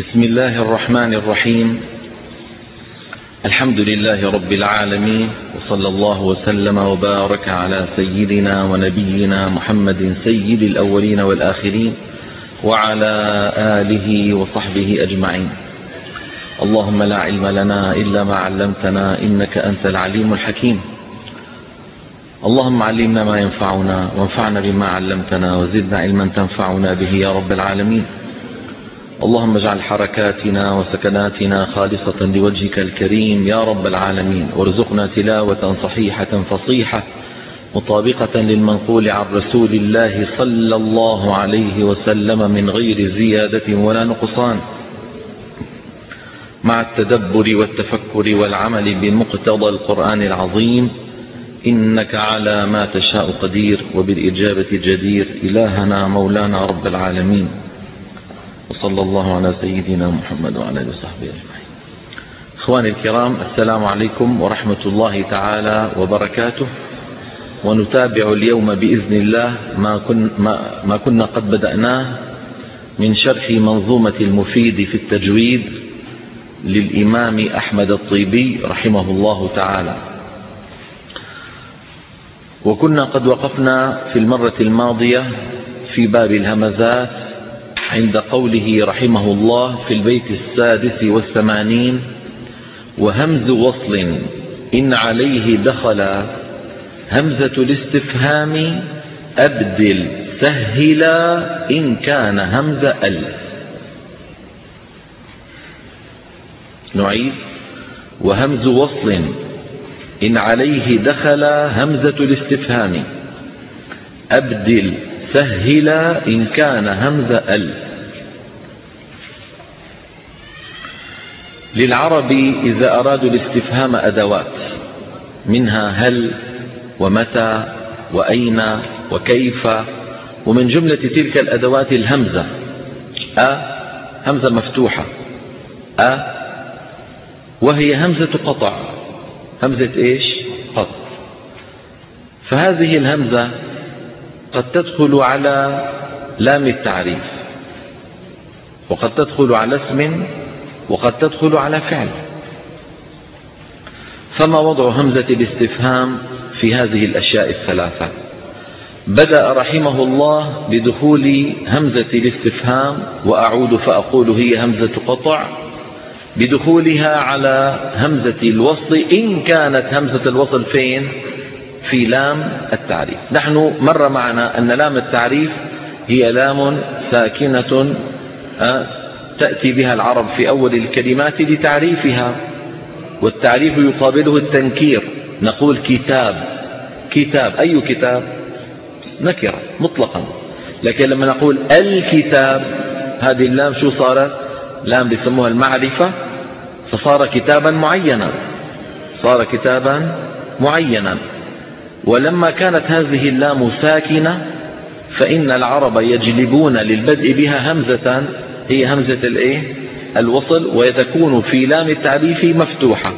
بسم الله الرحمن الرحيم. الحمد لله رب العالمين وصلى الله وسلم وبارك على سيدنا ونبينا محمد سيد الأولين والآخرين وعلى آله وصحبه أجمعين. اللهم لا علم لنا إلا ما علمتنا إنك أنت العليم الحكيم. اللهم علمنا ما ينفعنا وانفعنا بما علمتنا وزدنا علما تنفعنا به يا رب العالمين. اللهم اجعل حركاتنا وسكناتنا خالصة لوجهك الكريم يا رب العالمين. وارزقنا تلاوة صحيحة فصيحة مطابقة للمنقول عن رسول الله صلى الله عليه وسلم من غير زيادة ولا نقصان. مع التدبر والتفكر والعمل بمقتضى القرآن العظيم إنك على ما تشاء قدير وبالإجابة جدير إلهنا مولانا رب العالمين. وصلى الله على سيدنا محمد وعلى آله وصحبه أجمعين. إخواني الكرام السلام عليكم ورحمة الله تعالى وبركاته. ونتابع اليوم بإذن الله ما, كن ما, ما كنا قد بدأناه من شرح منظومة المفيد في التجويد للإمام أحمد الطيبي رحمه الله تعالى. وكنا قد وقفنا في المرة الماضية في باب الهمزات عند قوله رحمه الله في البيت السادس والثمانين وهمز وصل إن عليه دخل همزة الاستفهام أبدل سهلا إن كان همز ال نعيد. وهمز وصل إن عليه دخل همزة الاستفهام أبدل سهلا إن كان همز ال. للعرب إذا أرادوا الاستفهام أدوات منها هل ومتى وأين وكيف ومن جملة تلك الأدوات الهمزة. أ همزة مفتوحة. أ وهي همزة قطع. همزة إيش؟ قط. فهذه الهمزة قد تدخل على لام التعريف وقد تدخل على اسم وقد تدخل على فعل. فما وضع همزة الاستفهام في هذه الأشياء الثلاثة؟ بدأ رحمه الله بدخول همزة الاستفهام وأعود فأقول هي همزة قطع بدخولها على همزة الوصل إن كانت همزة الوصل فين؟ في لام التعريف. نحن مر معنا أن لام التعريف هي لام ساكنة آه، تأتي بها العرب في أول الكلمات لتعريفها والتعريف يقابله التنكير. نقول كتاب. كتاب. أي كتاب؟ نكرة مطلقا. لكن لما نقول الكتاب هذه اللام شو صارت؟ لام بيسموها المعرفة. فصار كتابا معينا. صار كتابا معينا. ولما كانت هذه اللام ساكنة فإن العرب يجلبون للبدء بها همزة هي همزة الإيه؟ الوصل وتكون في لام التعريف مفتوحة.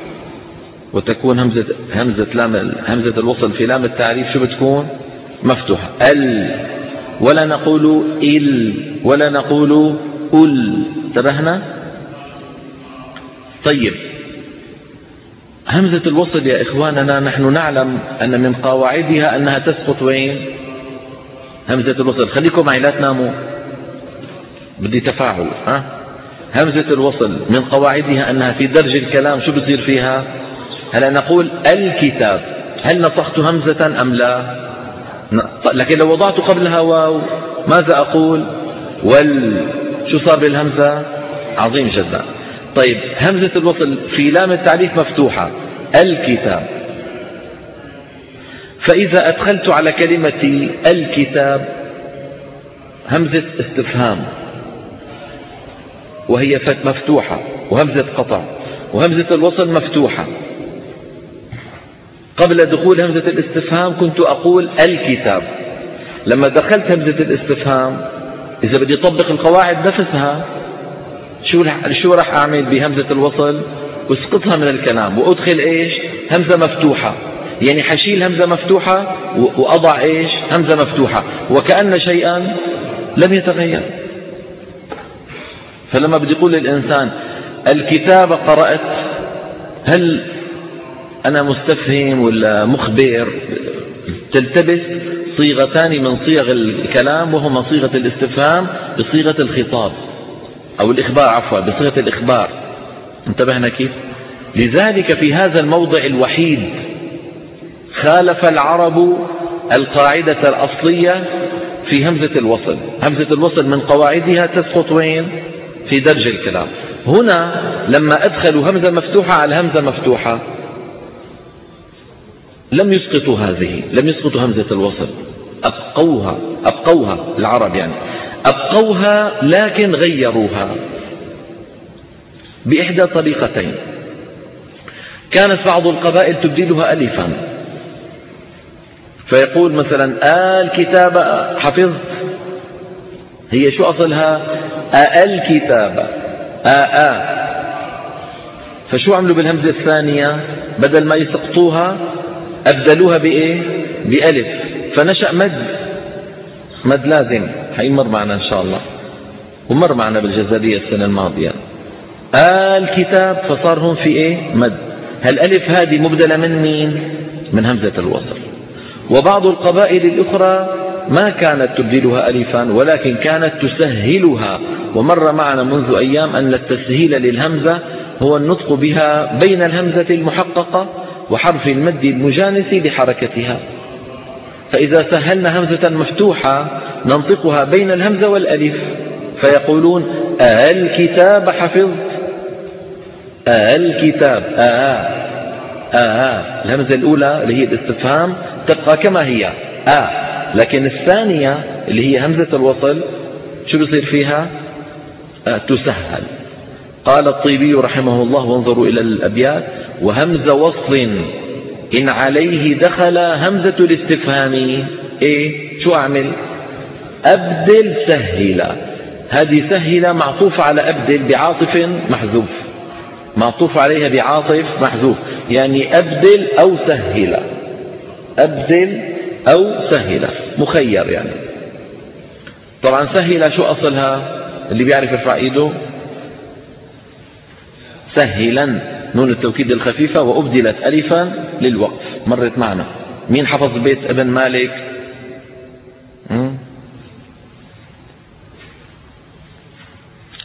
وتكون همزة همزة لام همزة الوصل في لام التعريف شو بتكون؟ مفتوحة. ال. ولا نقول إل. ولا نقول أل. انتبهنا طيب. همزة الوصل يا إخواننا نحن نعلم أن من قواعدها أنها تسقط وين؟ همزة الوصل. خليكم معي لا تناموا. بدي تفاعل ها؟ همزة الوصل من قواعدها أنها في درج الكلام شو بصير فيها؟ هلا نقول الكتاب. هل نصخت همزة أم لا؟ لكن لو وضعت قبلها واو ماذا أقول؟ وال شو صار بالهمزة؟ عظيم جدا. طيب همزة الوصل في لام التعريف مفتوحة. الكتاب. فإذا أدخلت على كلمة الكتاب همزة استفهام. وهي مفتوحة وهمزة قطع. وهمزة الوصل مفتوحة. قبل دخول همزة الاستفهام كنت أقول الكتاب. لما دخلت همزة الاستفهام إذا بدي أطبق القواعد نفسها شو شو راح أعمل بهمزة الوصل واسقطها من الكلام وأدخل إيش؟ همزة مفتوحة. يعني حشيل همزة مفتوحة وأضع إيش؟ همزة مفتوحة. وكأن شيئا لم يتغير. فلما بدي يقول للإنسان الكتاب قرأت هل أنا مستفهم ولا مخبر؟ تلتبس صيغتان من صيغ الكلام وهما صيغة الاستفهام بصيغة الخطاب. أو الإخبار عفوا بصيغة الإخبار. انتبهنا كيف؟ لذلك في هذا الموضع الوحيد خالف العرب القاعدة الأصلية في همزة الوصل. همزة الوصل من قواعدها تسقط وين؟ في درج الكلام. هنا لما أدخلوا همزة مفتوحة على همزة مفتوحة لم يسقطوا هذه لم يسقطوا همزة الوصل. أبقوها أبقوها العرب يعني. أبقوها لكن غيروها بإحدى طريقتين. كانت بعض القبائل تبدلها ألفا. فيقول مثلا آل كتاب حفظت. هي شو أصلها؟ آل كتاب. آآ فشو عملوا بالهمزة الثانية؟ بدل ما يسقطوها أبدلوها بإيه؟ بألف. فنشأ مد. مد لازم. حيمر معنا إن شاء الله. ومر معنا بالجزائرية السنة الماضية. الكتاب فصار هون في إيه؟ مد. هالألف هذه مبدلة من مين؟ من همزة الوصل. وبعض القبائل الأخرى ما كانت تبدلها ألفا ولكن كانت تسهلها. ومر معنا منذ أيام أن التسهيل للهمزة هو النطق بها بين الهمزة المحققة وحرف المد المجانس لحركتها. فإذا سهلنا همزة مفتوحة ننطقها بين الهمزة والألف فيقولون الكتاب حفظت. الكتاب آه آه الهمزة الأولى اللي هي الاستفهام تبقى كما هي آه لكن الثانية اللي هي همزة الوصل شو بيصير فيها؟ آه تسهل. قال الطيبي رحمه الله وانظروا إلى الأبيات وهمز وصل إن عليه دخل همزة الاستفهام. إيه؟ شو أعمل؟ أبدل سهل هذه سهل معطوفة على أبدل بعاطف محذوف. معطوف عليها بعاطف محذوف. يعني أبدل أو سهل أبدل أو سهل مخير يعني. طبعا سهل شو أصلها؟ اللي بيعرف يرفع إيده سهلا. نون التوكيد الخفيفة وأبدلت ألفا للوقف. مرت معنا. مين حفظ بيت ابن مالك؟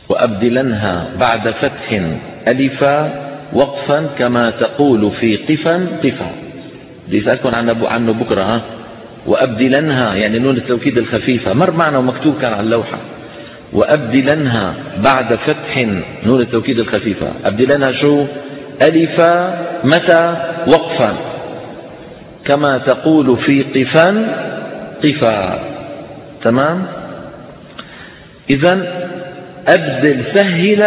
وأبدلنها بعد فتح ألفا وقفا كما تقول في قفا قفا. دي سألكم عنه, عنه بكرة ها؟ وأبدلنها يعني نون التوكيد الخفيفة. مر معنا ومكتوب كان على اللوحة. وأبدلنها بعد فتح نون التوكيد الخفيفة. أبدلنها شو؟ ألفا متى وقفا. كما تقول في قفا قفا. تمام؟ إذا أبدل سهل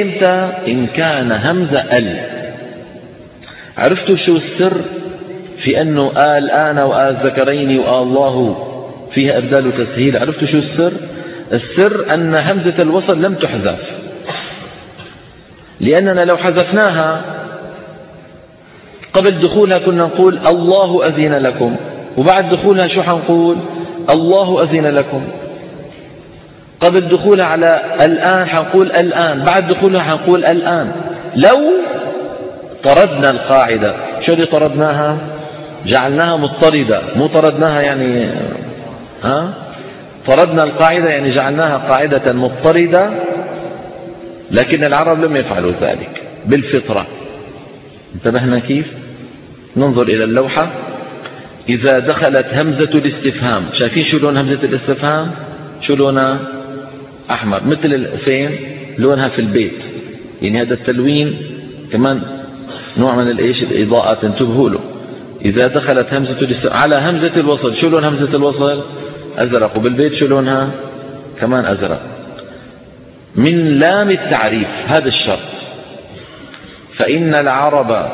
إمتى؟ إن كان همزة ال. عرفتوا شو السر في أنه آل آن وآل ذكرين وآل الله فيها إبدال وتسهيل؟ عرفتوا شو السر؟ السر أن همزة الوصل لم تحذف. لأننا لو حذفناها قبل دخولها كنا نقول الله أذن لكم وبعد دخولها شو حنقول؟ الله أذن لكم. قبل دخولها على الآن حنقول الآن بعد دخولها حنقول الآن. لو طردنا القاعدة شو اللي طردناها؟ جعلناها مضطردة. مو طردناها يعني ها؟ طردنا القاعدة يعني جعلناها قاعدة مضطردة. لكن العرب لم يفعلوا ذلك بالفطرة. انتبهنا كيف؟ ننظر إلى اللوحة. إذا دخلت همزة الاستفهام شايفين شو لون همزة الاستفهام؟ شو لونها أحمر؟ مثل فين لونها في البيت. يعني هذا التلوين كمان نوع من الإيش؟ الإضاءة انتبهوا له. إذا دخلت همزة الاستفهام على همزة الوصل شو لون همزة الوصل؟ أزرق. وبالبيت شو لونها؟ كمان أزرق. من لام التعريف هذا الشرط. فإن العرب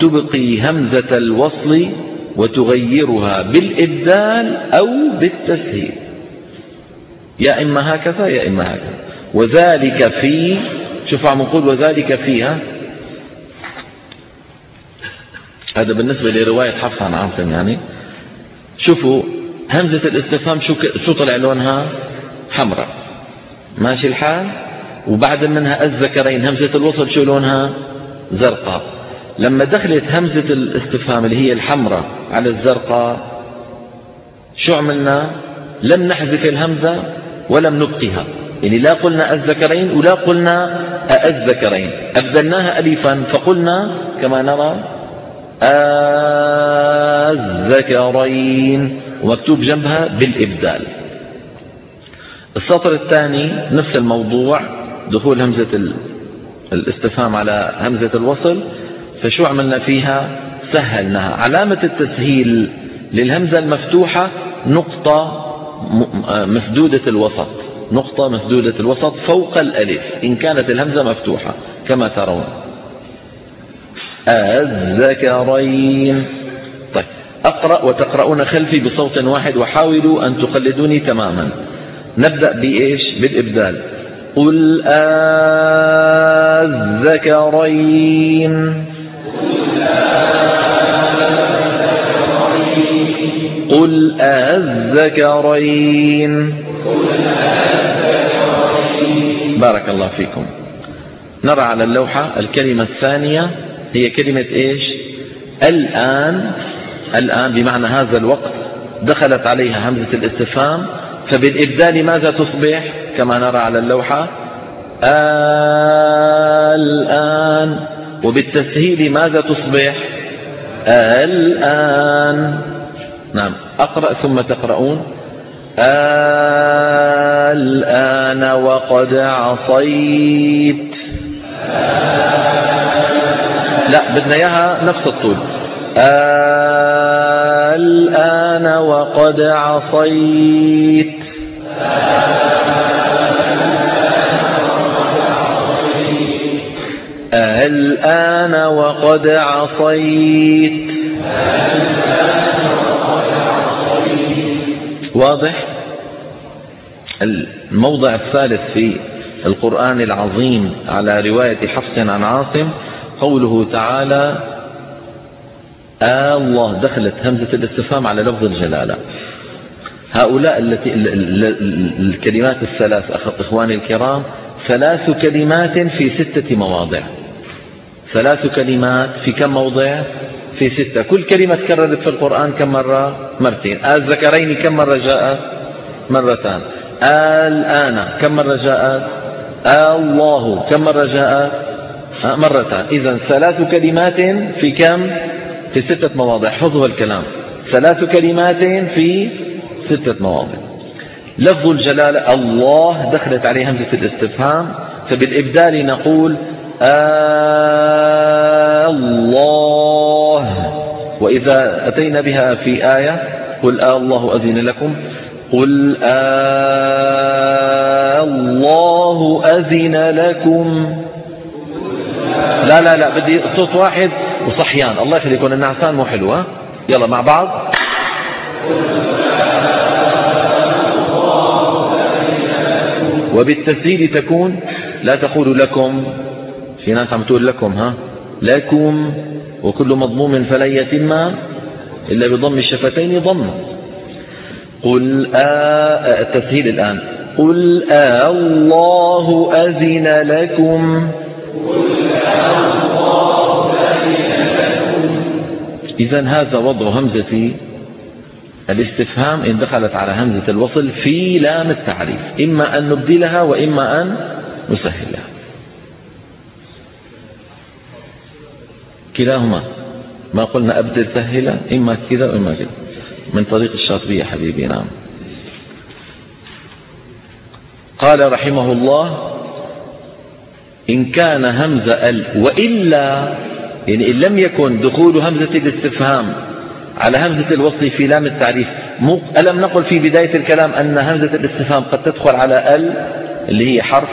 تبقي همزة الوصل وتغيرها بالإبدال أو بالتسهيل. يا إما هكذا يا إما هكذا. وذلك في شوف عم نقول وذلك فيها. هذا بالنسبة لرواية حفص عن عاصم يعني. شوفوا همزة الاستفهام شو شو طلع لونها؟ حمراء. ماشي الحال؟ وبعد منها الذكرين همزة الوصل شو لونها؟ زرقاء. لما دخلت همزة الاستفهام اللي هي الحمراء على الزرقاء شو عملنا؟ لم نحذف الهمزة ولم نبقها يعني لا قلنا الذكرين ولا قلنا الذكرين أبدلناها ألفا فقلنا كما نرى الذكرين ومكتوب جنبها بالإبدال. السطر الثاني نفس الموضوع دخول همزة الاستفهام على همزة الوصل فشو عملنا فيها؟ سهلناها. علامة التسهيل للهمزة المفتوحة نقطة مسدودة الوسط. نقطة مسدودة الوسط فوق الألف إن كانت الهمزة مفتوحة كما ترون. الذكرين. طيب أقرأ وتقرؤون خلفي بصوت واحد وحاولوا أن تقلدوني تماما. نبدأ بإيش؟ بالإبدال. قل الذكرين قل الذكرين بارك الله فيكم. نرى على اللوحة الكلمة الثانية. هي كلمة إيش؟ الآن. الآن بمعنى هذا الوقت دخلت عليها همزة الاستفهام. فبالإبدال ماذا تصبح؟ كما نرى على اللوحة. الآن. وبالتسهيل ماذا تصبح؟ الآن. نعم. أقرأ ثم تقرؤون. الآن وقد عصيت. لا بدنا إياها نفس الطول. الآن وقد عصيت. الآن وقد عصيت. واضح؟ الموضع الثالث في القرآن العظيم على رواية حفص عن عاصم قوله تعالى الله دخلت همزة الاستفهام على لفظ الجلالة. هؤلاء التي الكلمات الثلاث إخواني الكرام ثلاث كلمات في ستة مواضع. ثلاث كلمات في كم موضع؟ في ستة. كل كلمة تكررت في القرآن كم مرة؟ مرتين. الذكرين كم مرة جاءت مرتان. الآن كم مرة جاءت الله كم مرة جاءت مرتان. إذا ثلاث كلمات في كم؟ في ستة مواضع. حفظوا الكلام. ثلاث كلمات في ستة مواضع. لفظ الجلالة الله دخلت عليه همزة الاستفهام فبالإبدال نقول الله. وإذا أتينا بها في آية قل آه الله أذن لكم. قل آه الله أذن لكم. لا لا لا بدي صوت واحد وصحيان. الله يخليكم النعسان مو حلو ها؟ يلا مع بعض. وبالتسهيل تكون لا تقول لكم في ناس عم تقول لكم ها؟ لكم وكل مضموم فلن يتم إلا بضم الشفتين ضم. قل آه التسهيل الآن. قل آه الله أذن لكم. إذا هذا وضع همزة الاستفهام إن دخلت على همزة الوصل في لام التعريف إما أن نبدلها وإما أن نسهلها. كلاهما ما قلنا أبدل سهلة إما كذا وإما كذا. من طريق الشاطبية حبيبي نعم. قال رحمه الله إن كان همزة ال وإلا يعني إن لم يكن دخول همزة الاستفهام على همزة الوصل في لام التعريف ألم نقل في بداية الكلام أن همزة الاستفهام قد تدخل على ال اللي هي حرف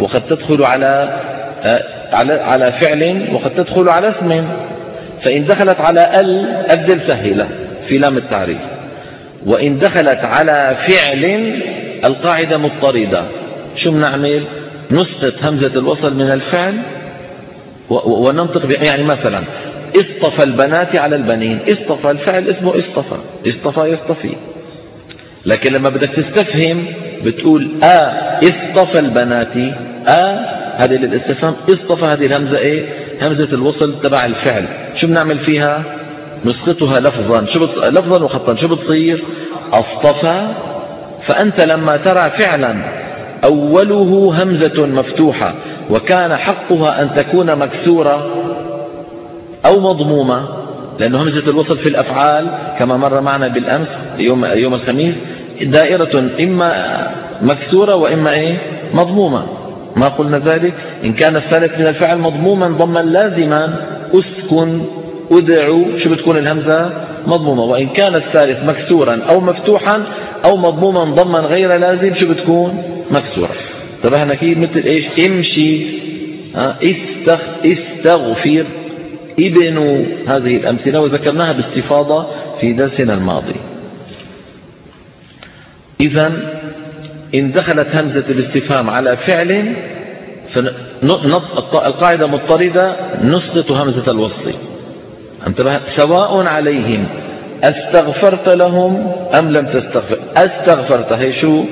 وقد تدخل على آه، على على فعل وقد تدخل على اسم. فإن دخلت على ال أبدل سهلة في لام التعريف. وإن دخلت على فعل القاعدة مضطردة. شو بنعمل؟ نسقط همزة الوصل من الفعل وننطق يعني مثلا اصطفى البنات على البنين. اصطفى الفعل اسمه اصطفى. اصطفى يصطفي. لكن لما بدك تستفهم بتقول آ اصطفى البنات. آ هذه للاستفهام. اصطفى هذه الهمزة إيه؟ همزة الوصل تبع الفعل. شو بنعمل فيها؟ نسقطها لفظا. شو بتص... لفظا وخطا. شو بتصير؟ اصطفى. فأنت لما ترى فعلا أوله همزة مفتوحة وكان حقها أن تكون مكسورة أو مضمومة لأنه همزة الوصل في الأفعال كما مر معنا بالأمس يوم, يوم الخميس دائرة إما مكسورة وإما إيه؟ مضمومة. ما قلنا ذلك؟ إن كان الثالث من الفعل مضموما ضما لازما أسكن أدعو شو بتكون الهمزة؟ مضمومة. وإن كان الثالث مكسورا أو مفتوحا أو مضموما ضما غير لازم شو بتكون؟ مكسورة. انتبهنا كيف مثل إيش؟ امشي استغ استغفر ابن هذه الأمثلة وذكرناها باستفاضة في درسنا الماضي. إذا إن دخلت همزة الاستفهام على فعل القاعدة مضطردة نسقط همزة الوصل. انتبه سواء عليهم أستغفرت لهم أم لم تستغفر. أستغفرت هي شو؟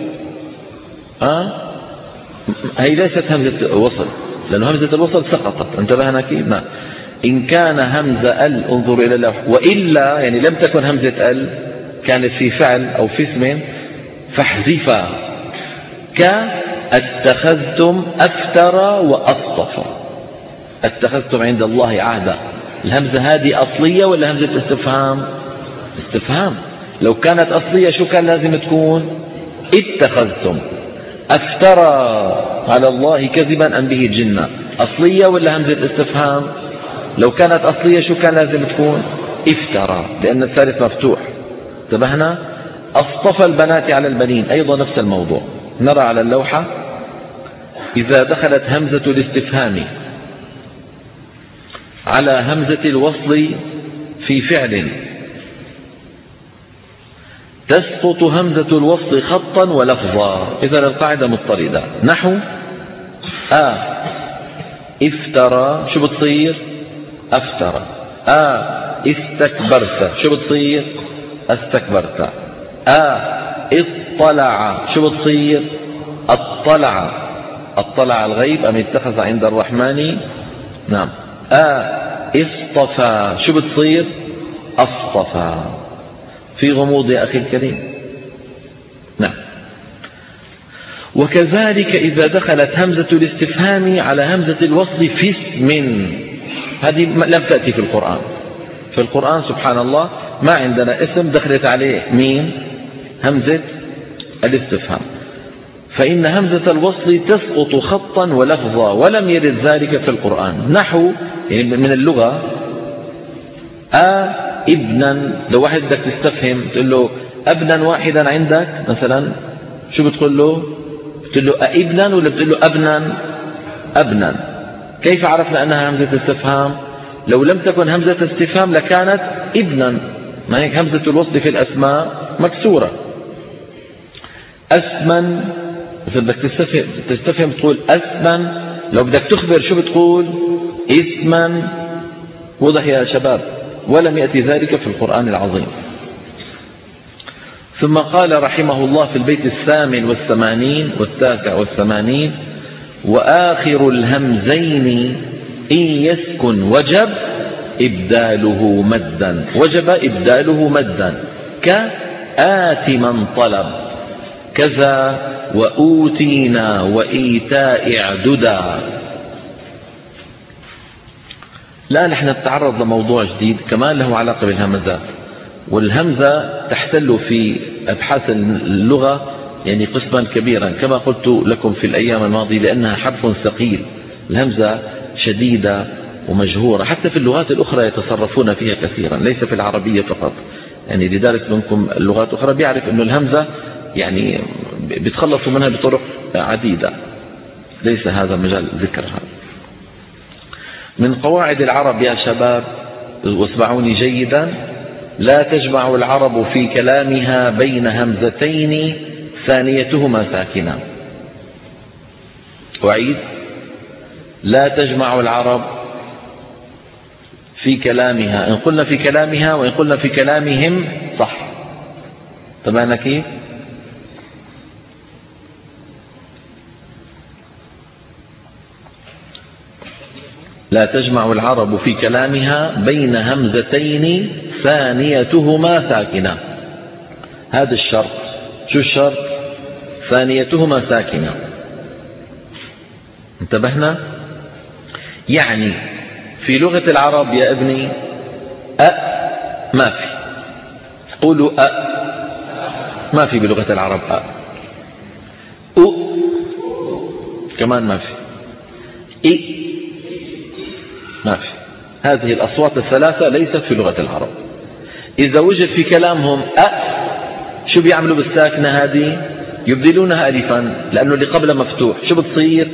أه؟ هي ليست همزة وصل لأن همزة الوصل سقطت انتبهنا كيف؟ نعم. إن كان همزة ال انظر إلى الله وإلا يعني لم تكن همزة ال كانت في فعل أو في اسم فاحذفا. كاتخذتم أفترى وأصطفى. اتخذتم عند الله عهدا. الهمزة هذه أصلية ولا همزة استفهام؟ استفهام. لو كانت أصلية شو كان لازم تكون؟ اتخذتم. أفترى على الله كذبا أم به جنة؟ أصلية ولا همزة استفهام لو كانت أصلية شو كان لازم تكون؟ افترى لأن الثالث مفتوح. انتبهنا أصطفى البنات على البنين أيضا نفس الموضوع. نرى على اللوحة إذا دخلت همزة الاستفهام على همزة الوصل في فعل تسقط همزة الوصل خطا ولفظا. إذا القاعدة مضطردة. نحو آ. افترى. شو بتصير؟ افترى. آ. استكبرت. شو بتصير؟ استكبرت. آ. اطلع. شو بتصير؟ اطلع. اطلع الغيب أم اتخذ عند الرحمن؟ نعم. آ. اصطفى. شو بتصير؟ اصطفى. في غموض يا أخي الكريم. نعم. وكذلك إذا دخلت همزة الاستفهام على همزة الوصل في اسم. هذه لم تأتي في القرآن. في القرآن سبحان الله ما عندنا اسم دخلت عليه مين همزة الاستفهام. فإن همزة الوصل تسقط خطا ولفظا ولم يرد ذلك في القرآن. نحو يعني من اللغة آ ابنا لو واحد بدك تستفهم تقول له أبنا واحدا عندك؟ مثلا شو بتقول له؟ بتقول له أابنا ولا بتقول له أبنا؟ أبنا. كيف عرفنا أنها همزة استفهام؟ لو لم تكن همزة استفهام لكانت ابنا. ما هيك همزة الوصل في الأسماء مكسورة. أسمن إذا بدك تستفهم, تستفهم تقول أسمن لو بدك تخبر شو بتقول؟ اسما. وضح يا شباب؟ ولم يأتي ذلك في القرآن العظيم. ثم قال رحمه الله في البيت الثامن والثمانين والتاسع والثمانين وآخر الهمزين إن يسكن وجب إبداله مدا. وجب إبداله مدا. كآت من طلب. كذا وأوتينا وإيتاء اعددا لا نحن نتعرض لموضوع جديد كمان له علاقة بالهمزات والهمزة تحتل في أبحاث اللغة يعني قسما كبيرا. كما قلت لكم في الأيام الماضية لأنها حرف ثقيل. الهمزة شديدة ومجهورة. حتى في اللغات الأخرى يتصرفون فيها كثيرا ليس في العربية فقط. يعني لذلك منكم اللغات الأخرى بيعرف أن الهمزة يعني بيتخلصوا منها بطرق عديدة. ليس هذا مجال ذكرها. من قواعد العرب يا شباب واسمعوني جيدا لا تجمع العرب في كلامها بين همزتين ثانيتهما ساكنة. أعيد. لا تجمع العرب في كلامها. إن قلنا في كلامها وإن قلنا في كلامهم صح. تمام كيف لا تجمع العرب في كلامها بين همزتين ثانيتهما ساكنة. هذا الشرط. شو الشرط؟ ثانيتهما ساكنة. انتبهنا؟ يعني في لغة العرب يا ابني أ ما في. قولوا أ. ما في بلغة العرب أ. أ. كمان ما في. إ. ما في. هذه الأصوات الثلاثة ليست في لغة العرب. إذا وجد في كلامهم أ شو بيعملوا بالساكنة هذه؟ يبدلونها ألفا لأنه اللي قبلها مفتوح. شو بتصير؟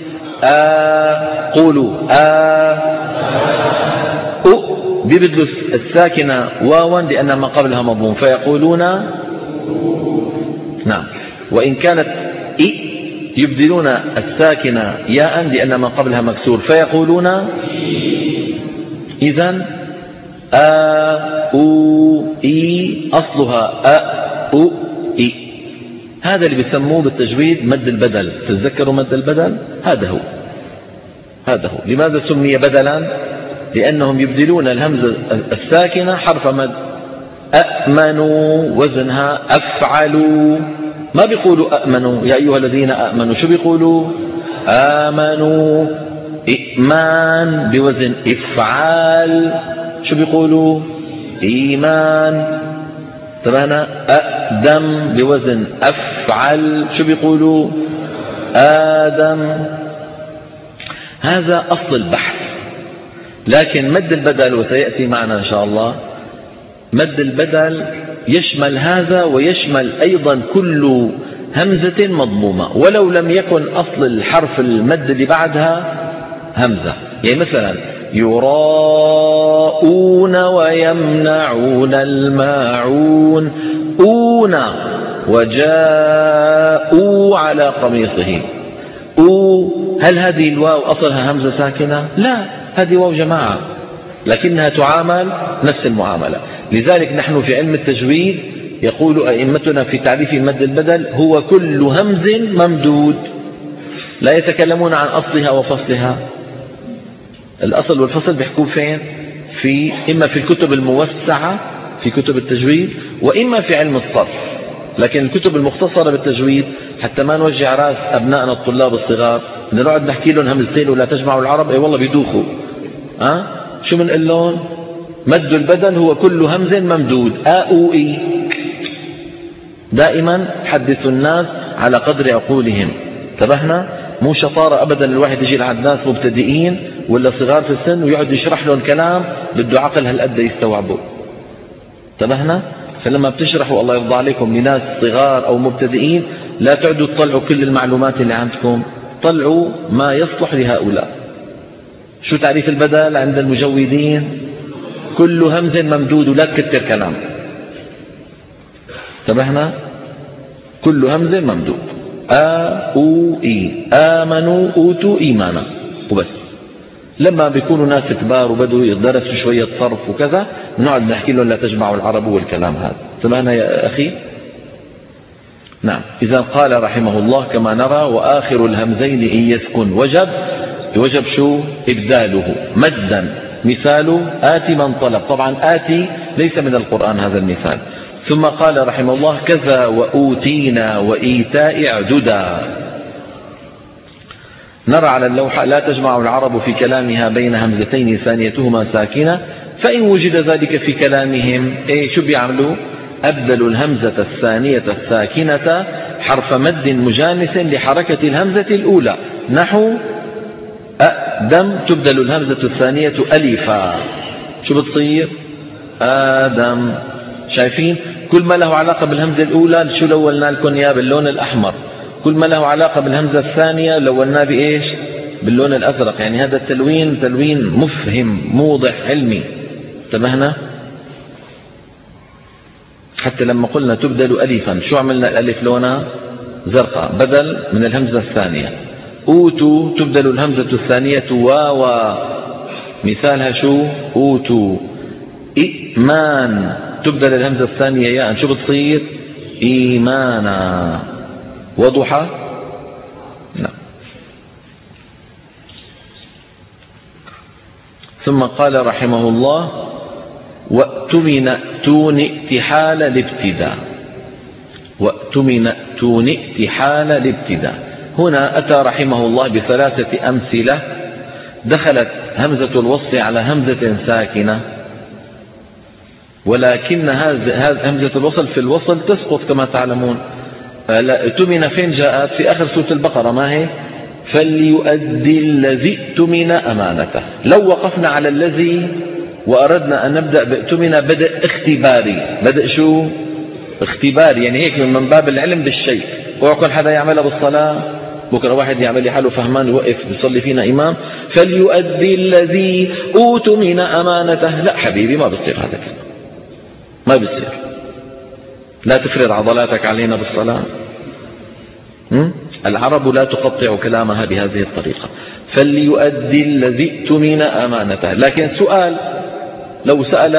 آ قولوا آ أ بيبدلوا الساكنة واوا لأن ما قبلها مضموم فيقولون نعم. وإن كانت إ يبدلون الساكنة ياء لأن ما قبلها مكسور. فيقولون إذا آ أو إي أصلها أ أو إي هذا اللي بيسموه بالتجويد مد البدل. تتذكروا مد البدل؟ هذا هو. هذا هو. لماذا سمي بدلا؟ لأنهم يبدلون الهمزة الساكنة حرف مد. أأمنوا وزنها أفعلوا. ما بيقولوا أأمنوا؟ يا أيها الذين أأمنوا شو بيقولوا؟ آمنوا. إئمان بوزن إفعال. شو بيقولوا؟ إيمان. تبعنا أقدم بوزن أفعل. شو بيقولوا؟ آدم. هذا أصل البحث. لكن مد البدل وسيأتي معنا إن شاء الله. مد البدل يشمل هذا ويشمل أيضا كل همزة مضمومة. ولو لم يكن أصل الحرف المد اللي بعدها همزة. يعني مثلا يراءون ويمنعون الماعون. أونا وجاءوا على قميصه أو هل هذه الواو أصلها همزة ساكنة؟ لا هذه واو جماعة. لكنها تعامل نفس المعاملة. لذلك نحن في علم التجويد يقول أئمتنا في تعريف مد البدل هو كل همز ممدود. لا يتكلمون عن أصلها وفصلها. الأصل والفصل بيحكوا فين؟ في إما في الكتب الموسعة في كتب التجويد وإما في علم الصرف. لكن الكتب المختصرة بالتجويد حتى ما نوجع رأس أبنائنا الطلاب الصغار نقعد نحكي لهم همزتين ولا تجمعوا العرب إي والله بيدوخوا. ها؟ شو بنقول لهم؟ مد البدن هو كل همز ممدود. آ أو إي دائما حدثوا الناس على قدر عقولهم. انتبهنا؟ مو شطارة أبدا الواحد يجي لعند ناس مبتدئين ولا صغار في السن ويقعد يشرح لهم كلام بده عقل هالقد يستوعبه. انتبهنا؟ فلما بتشرحوا الله يرضى عليكم لناس صغار أو مبتدئين لا تعدوا تطلعوا كل المعلومات اللي عندكم. طلعوا ما يصلح لهؤلاء. شو تعريف البدل عند المجودين؟ كل همز ممدود ولا تكتر كلام. انتبهنا؟ كل همز ممدود. آ أو إي آمنوا أوتوا إيمانا وبس لما بيكونوا ناس كبار وبدوا يدرسوا شوية صرف وكذا نقعد نحكي لهم لا تجمعوا العرب والكلام هذا سمعنا يا أخي نعم إذا قال رحمه الله كما نرى وآخر الهمزين إن يسكن وجب وجب شو إبداله مدا مثال آتي من طلب طبعا آتي ليس من القرآن هذا المثال ثم قال رحمه الله كذا وأوتينا وإيتاء اعددا نرى على اللوحة لا تجمع العرب في كلامها بين همزتين ثانيتهما ساكنة. فإن وجد ذلك في كلامهم إيه شو بيعملوا؟ أبدلوا الهمزة الثانية الساكنة حرف مد مجانس لحركة الهمزة الأولى. نحو أدم تبدل الهمزة الثانية ألفا شو بتصير؟ آدم. شايفين؟ كل ما له علاقة بالهمزة الأولى شو لولنا لكم إياه باللون الأحمر؟ كل ما له علاقة بالهمزة الثانية لولناه بإيش؟ باللون الأزرق. يعني هذا التلوين تلوين مفهم موضح علمي. انتبهنا؟ حتى لما قلنا تبدل ألفا شو عملنا الألف لونها؟ زرقاء. بدل من الهمزة الثانية. أوتوا تبدل الهمزة الثانية واوا. مثالها شو؟ أوتوا. إئمان تبدل الهمزة الثانية ياء. شو بتصير؟ إيمانا. وضحى؟ نعم. ثم قال رحمه الله وأتمن ائتون ائتحال الابتداء. وأتمن ائتون ائتحال الابتداء. هنا أتى رحمه الله بثلاثة أمثلة دخلت همزة الوصل على همزة ساكنة. ولكن همزة الوصل في الوصل تسقط كما تعلمون. اؤتمن فين جاءت في آخر سورة البقرة ما هي؟ فليؤدي الذي اؤتمن أمانته. لو وقفنا على الذي وأردنا أن نبدأ بأتمن بدء اختباري. بدء شو؟ اختباري. يعني هيك من باب العلم بالشيء. ويكون حدا يعملها بالصلاة بكرة واحد يعمل لي حاله فهمان يوقف يصلي فينا إمام. فليؤدي الذي أوتمن أمانته. لا حبيبي ما بصير هذا. ما بصير لا تفرض عضلاتك علينا بالصلاة. العرب لا تقطع كلامها بهذه الطريقة. فليؤدي الذي اؤتمن أمانته. لكن سؤال لو سأل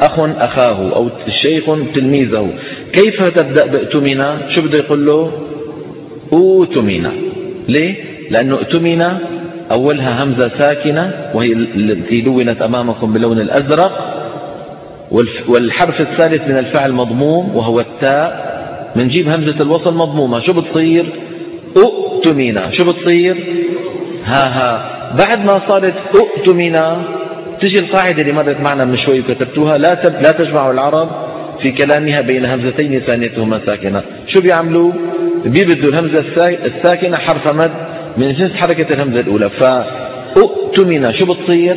أخ أخاه أو الشيخ تلميذه كيف تبدأ بأتمن شو بده يقول له؟ أوتمن ليه؟ لأنه أؤتمن أولها همزة ساكنة وهي التي لونت أمامكم باللون الأزرق والحرف الثالث من الفعل مضموم وهو التاء. بنجيب همزة الوصل مضمومة. شو بتصير؟ أؤتمنا. شو بتصير؟ ها ها. بعد ما صارت أؤتمنا تجي القاعدة اللي مرت معنا من شوي وكتبتوها. لا لا تجمع العرب في كلامها بين همزتين ثانيتهما ساكنة. شو بيعملوا؟ بيبدوا الهمزة الساكنة حرف مد من جنس حركة الهمزة الأولى. فأؤتمن شو بتصير؟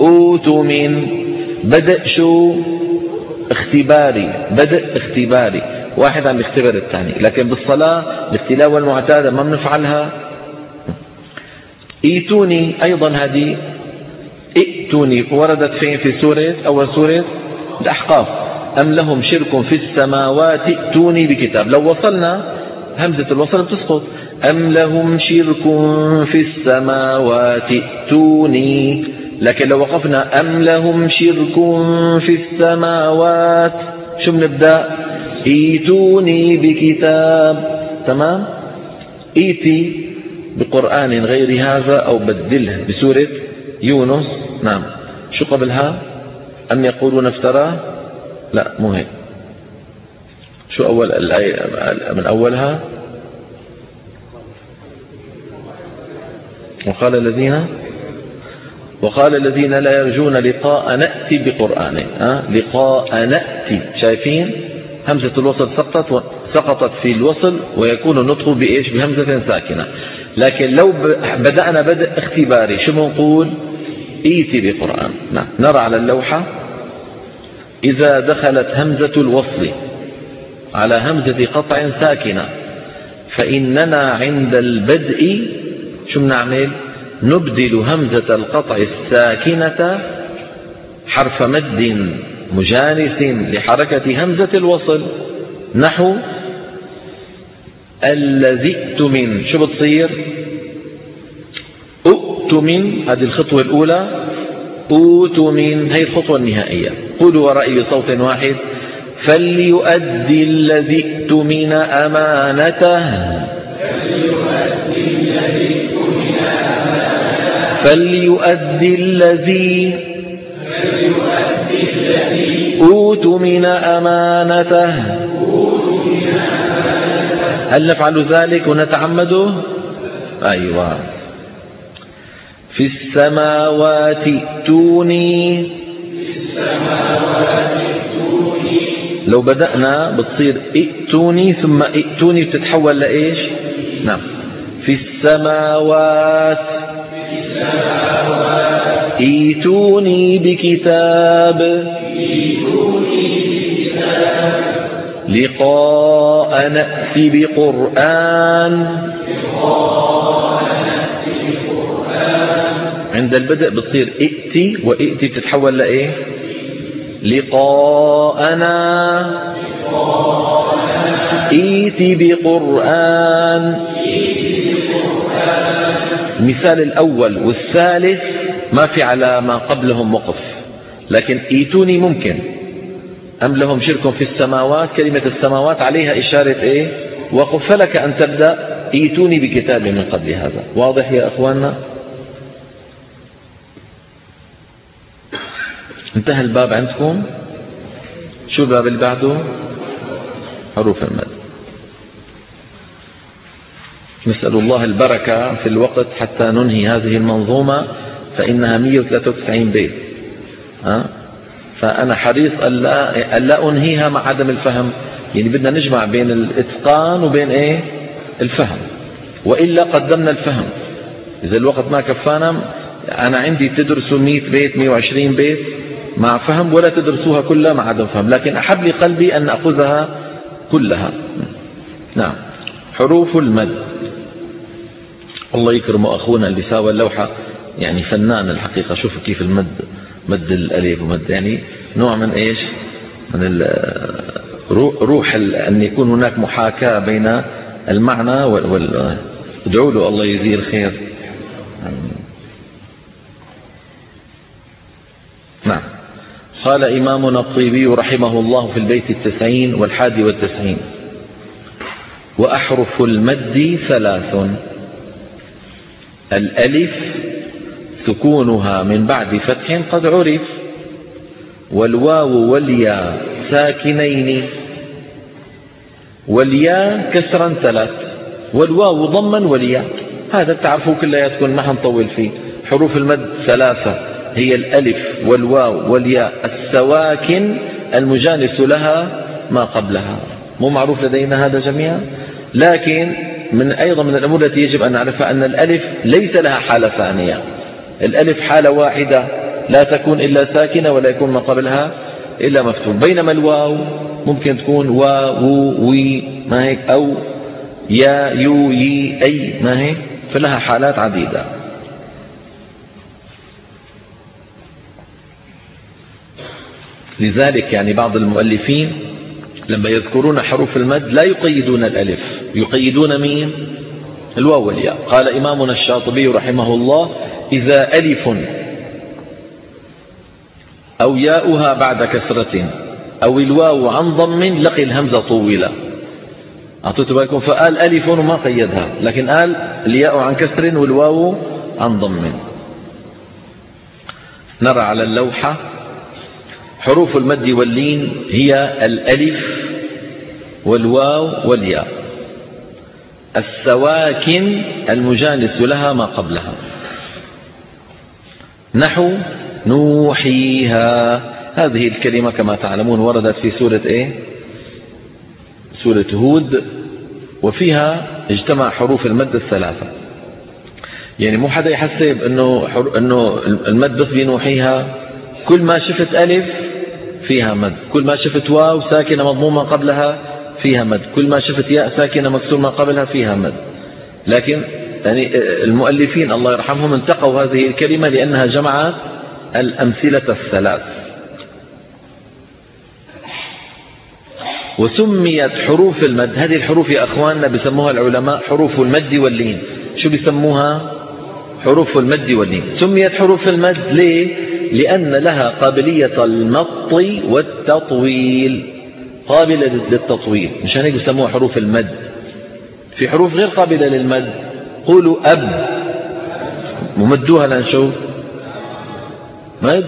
أؤتمن. بدء شو؟ اختباري بدء اختباري. واحد عم يختبر الثاني. لكن بالصلاة بالتلاوة المعتادة ما بنفعلها. إيتوني أيضا هذه. ائتوني وردت فين؟ في سورة أول سورة؟ الأحقاف. أم لهم شرك في السماوات؟ ائتوني بكتاب. لو وصلنا همزة الوصل بتسقط. أم لهم شرك في السماوات؟ ائتوني. لكن لو وقفنا أم لهم شرك في السماوات؟ شو بنبدأ؟ إيتوني بكتاب. تمام؟ إيتي بقرآن غير هذا أو بدله بسورة يونس. نعم. شو قبلها؟ أم يقولون افتراه لا مو هيك. شو أول الآية؟ من أولها؟ وقال الذين وقال الذين لا يرجون لقاء نأتي بقرآن؟ لقاء نأتي. شايفين؟ همزة الوصل سقطت سقطت في الوصل ويكون النطق بإيش؟ بهمزة ساكنة. لكن لو بدأنا بدء اختباري شو بنقول؟ إيتي بقرآن. نعم. نرى على اللوحة. إذا دخلت همزة الوصل على همزة قطع ساكنة فإننا عند البدء شو بنعمل؟ نبدل همزة القطع الساكنة حرف مد مجانس لحركة همزة الوصل. نحو الذي اؤتمن. شو بتصير؟ اؤتمن. هذه الخطوة الأولى. أوتمن هي الخطوة النهائية. قولوا ورائي بصوت واحد. فليؤدي الذي اؤتمن أمانته. فليؤدي الذي أوتمن أمانته. هل نفعل ذلك ونتعمده أيوة. في السماوات ائتوني. لو بدأنا بتصير ائتوني ثم ائتوني بتتحول لإيش؟ نعم. في السماوات. ائتوني بكتاب. لقاء نأتي بقرآن. عند البدء بتصير ائتي وائتي بتتحول لإيه؟ لقاءنا. ائتي بقرآن. المثال الأول والثالث ما في على ما قبلهم وقف. لكن إيتوني ممكن. أم لهم شرك في السماوات؟ كلمة السماوات عليها إشارة إيه؟ وقف فلك أن تبدأ. إيتوني بكتاب من قبل هذا. واضح يا أخواننا؟ انتهى الباب عندكم. شو الباب اللي بعده؟ حروف المد. نسأل الله البركة في الوقت حتى ننهي هذه المنظومة فإنها 193 بيت. ها؟ فأنا حريص ألا, ألا أنهيها مع عدم الفهم. يعني بدنا نجمع بين الإتقان وبين إيه؟ الفهم. وإلا قدمنا الفهم. إذا الوقت ما كفانا أنا عندي تدرسوا 100 بيت 120 بيت. مع فهم ولا تدرسوها كلها مع عدم فهم لكن أحب لي قلبي أن نأخذها كلها. نعم. حروف المد. الله يكرم أخونا اللي ساوى اللوحة يعني فنان الحقيقة. شوفوا كيف المد مد الأليف ومد يعني نوع من إيش؟ من روح أن يكون هناك محاكاة بين المعنى وال ادعوا له الله يجزيه الخير نعم. قال إمامنا الطيبي رحمه الله في البيت التسعين والحادي والتسعين. وأحرف المد ثلاث. الألف سكونها من بعد فتح قد عرف. والواو والياء ساكنين. والياء كسرا ثلاث. والواو ضما والياء. هذا تعرفوا كلياتكم ما حنطول فيه. حروف المد ثلاثة. هي الألف والواو والياء السواكن المجانس لها ما قبلها. مو معروف لدينا هذا جميعا؟ لكن من أيضا من الأمور التي يجب أن نعرفها أن الألف ليس لها حالة ثانية. الألف حالة واحدة لا تكون إلا ساكنة ولا يكون ما قبلها إلا مفتوح بينما الواو ممكن تكون وا و وي ما هيك أو يا يو يي أي ما هيك فلها حالات عديدة. لذلك يعني بعض المؤلفين لما يذكرون حروف المد لا يقيدون الألف. يقيدون مين؟ الواو والياء. قال إمامنا الشاطبي رحمه الله إذا ألف أو ياؤها بعد كسرة أو الواو عن ضم لقي الهمزة طويلة. أعطيت بالكم فقال ألف وما قيدها لكن قال الياء عن كسر والواو عن ضم. نرى على اللوحة حروف المد واللين هي الألف والواو والياء. السواكن المجانس لها ما قبلها. نحو نوحيها. هذه الكلمة كما تعلمون وردت في سورة إيه؟ سورة هود. وفيها اجتمع حروف المد الثلاثة. يعني مو حدا يحسب إنه إنه المد بس بنوحيها. كل ما شفت ألف فيها مد. كل ما شفت واو ساكنة مضمومة قبلها فيها مد. كل ما شفت ياء ساكنة مكسورة قبلها فيها مد. لكن يعني المؤلفين الله يرحمهم انتقوا هذه الكلمة لأنها جمعت الأمثلة الثلاث. وسميت حروف المد. هذه الحروف يا أخواننا بسموها العلماء حروف المد واللين. شو بيسموها؟ حروف المد واللين. سميت حروف المد ليه؟ لأن لها قابلية المط والتطويل. قابلة للتطويل. مشان هيك بسموها حروف المد. في حروف غير قابلة للمد قولوا أب. ممدوها لنشوف مد.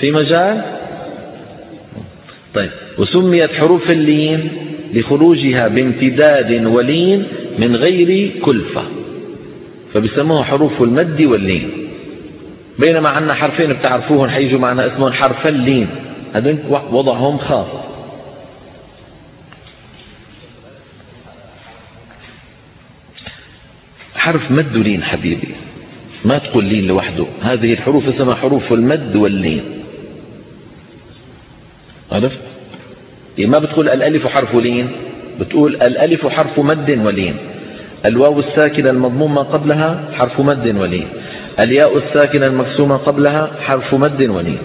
في مجال؟ طيب. وسميت حروف اللين لخروجها بامتداد ولين من غير كلفة. فبسموها حروف المد واللين. بينما عندنا حرفين بتعرفوهم حيجوا معنا اسمهم حرف اللين هذين وضعهم خاص. حرف مد ولين حبيبي. ما تقول لين لوحده. هذه الحروف اسمها حروف المد واللين. عرفت؟ إيه ما بتقول الألف حرف لين بتقول الألف حرف مد ولين. الواو الساكنة المضمومة قبلها حرف مد ولين. الياء الساكنة المكسومة قبلها حرف مد ولين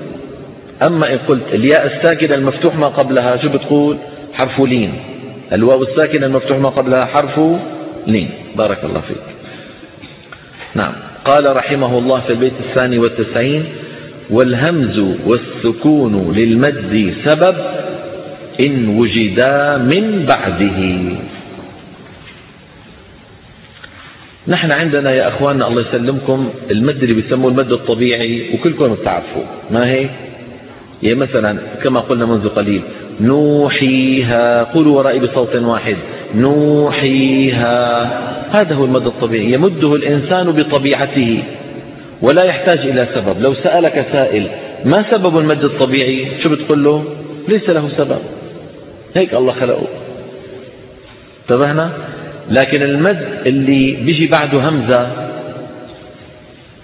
أما إن قلت الياء الساكنة المفتوح ما قبلها شو بتقول؟ حرف لين. الواو الساكنة المفتوح ما قبلها حرف لين. بارك الله فيك. نعم. قال رحمه الله في البيت الثاني والتسعين والهمز والسكون للمد سبب إن وجدا من بعده. نحن عندنا يا أخواننا الله يسلمكم المد اللي بيسموه المد الطبيعي وكلكم بتعرفوه. ما هي؟ يعني مثلا كما قلنا منذ قليل نوحيها قولوا ورائي بصوت واحد نوحيها. هذا هو المد الطبيعي يمده الإنسان بطبيعته ولا يحتاج إلى سبب. لو سألك سائل ما سبب المد الطبيعي؟ شو بتقول له؟ ليس له سبب. هيك الله خلقه. انتبهنا؟ لكن المد اللي بيجي بعده همزة.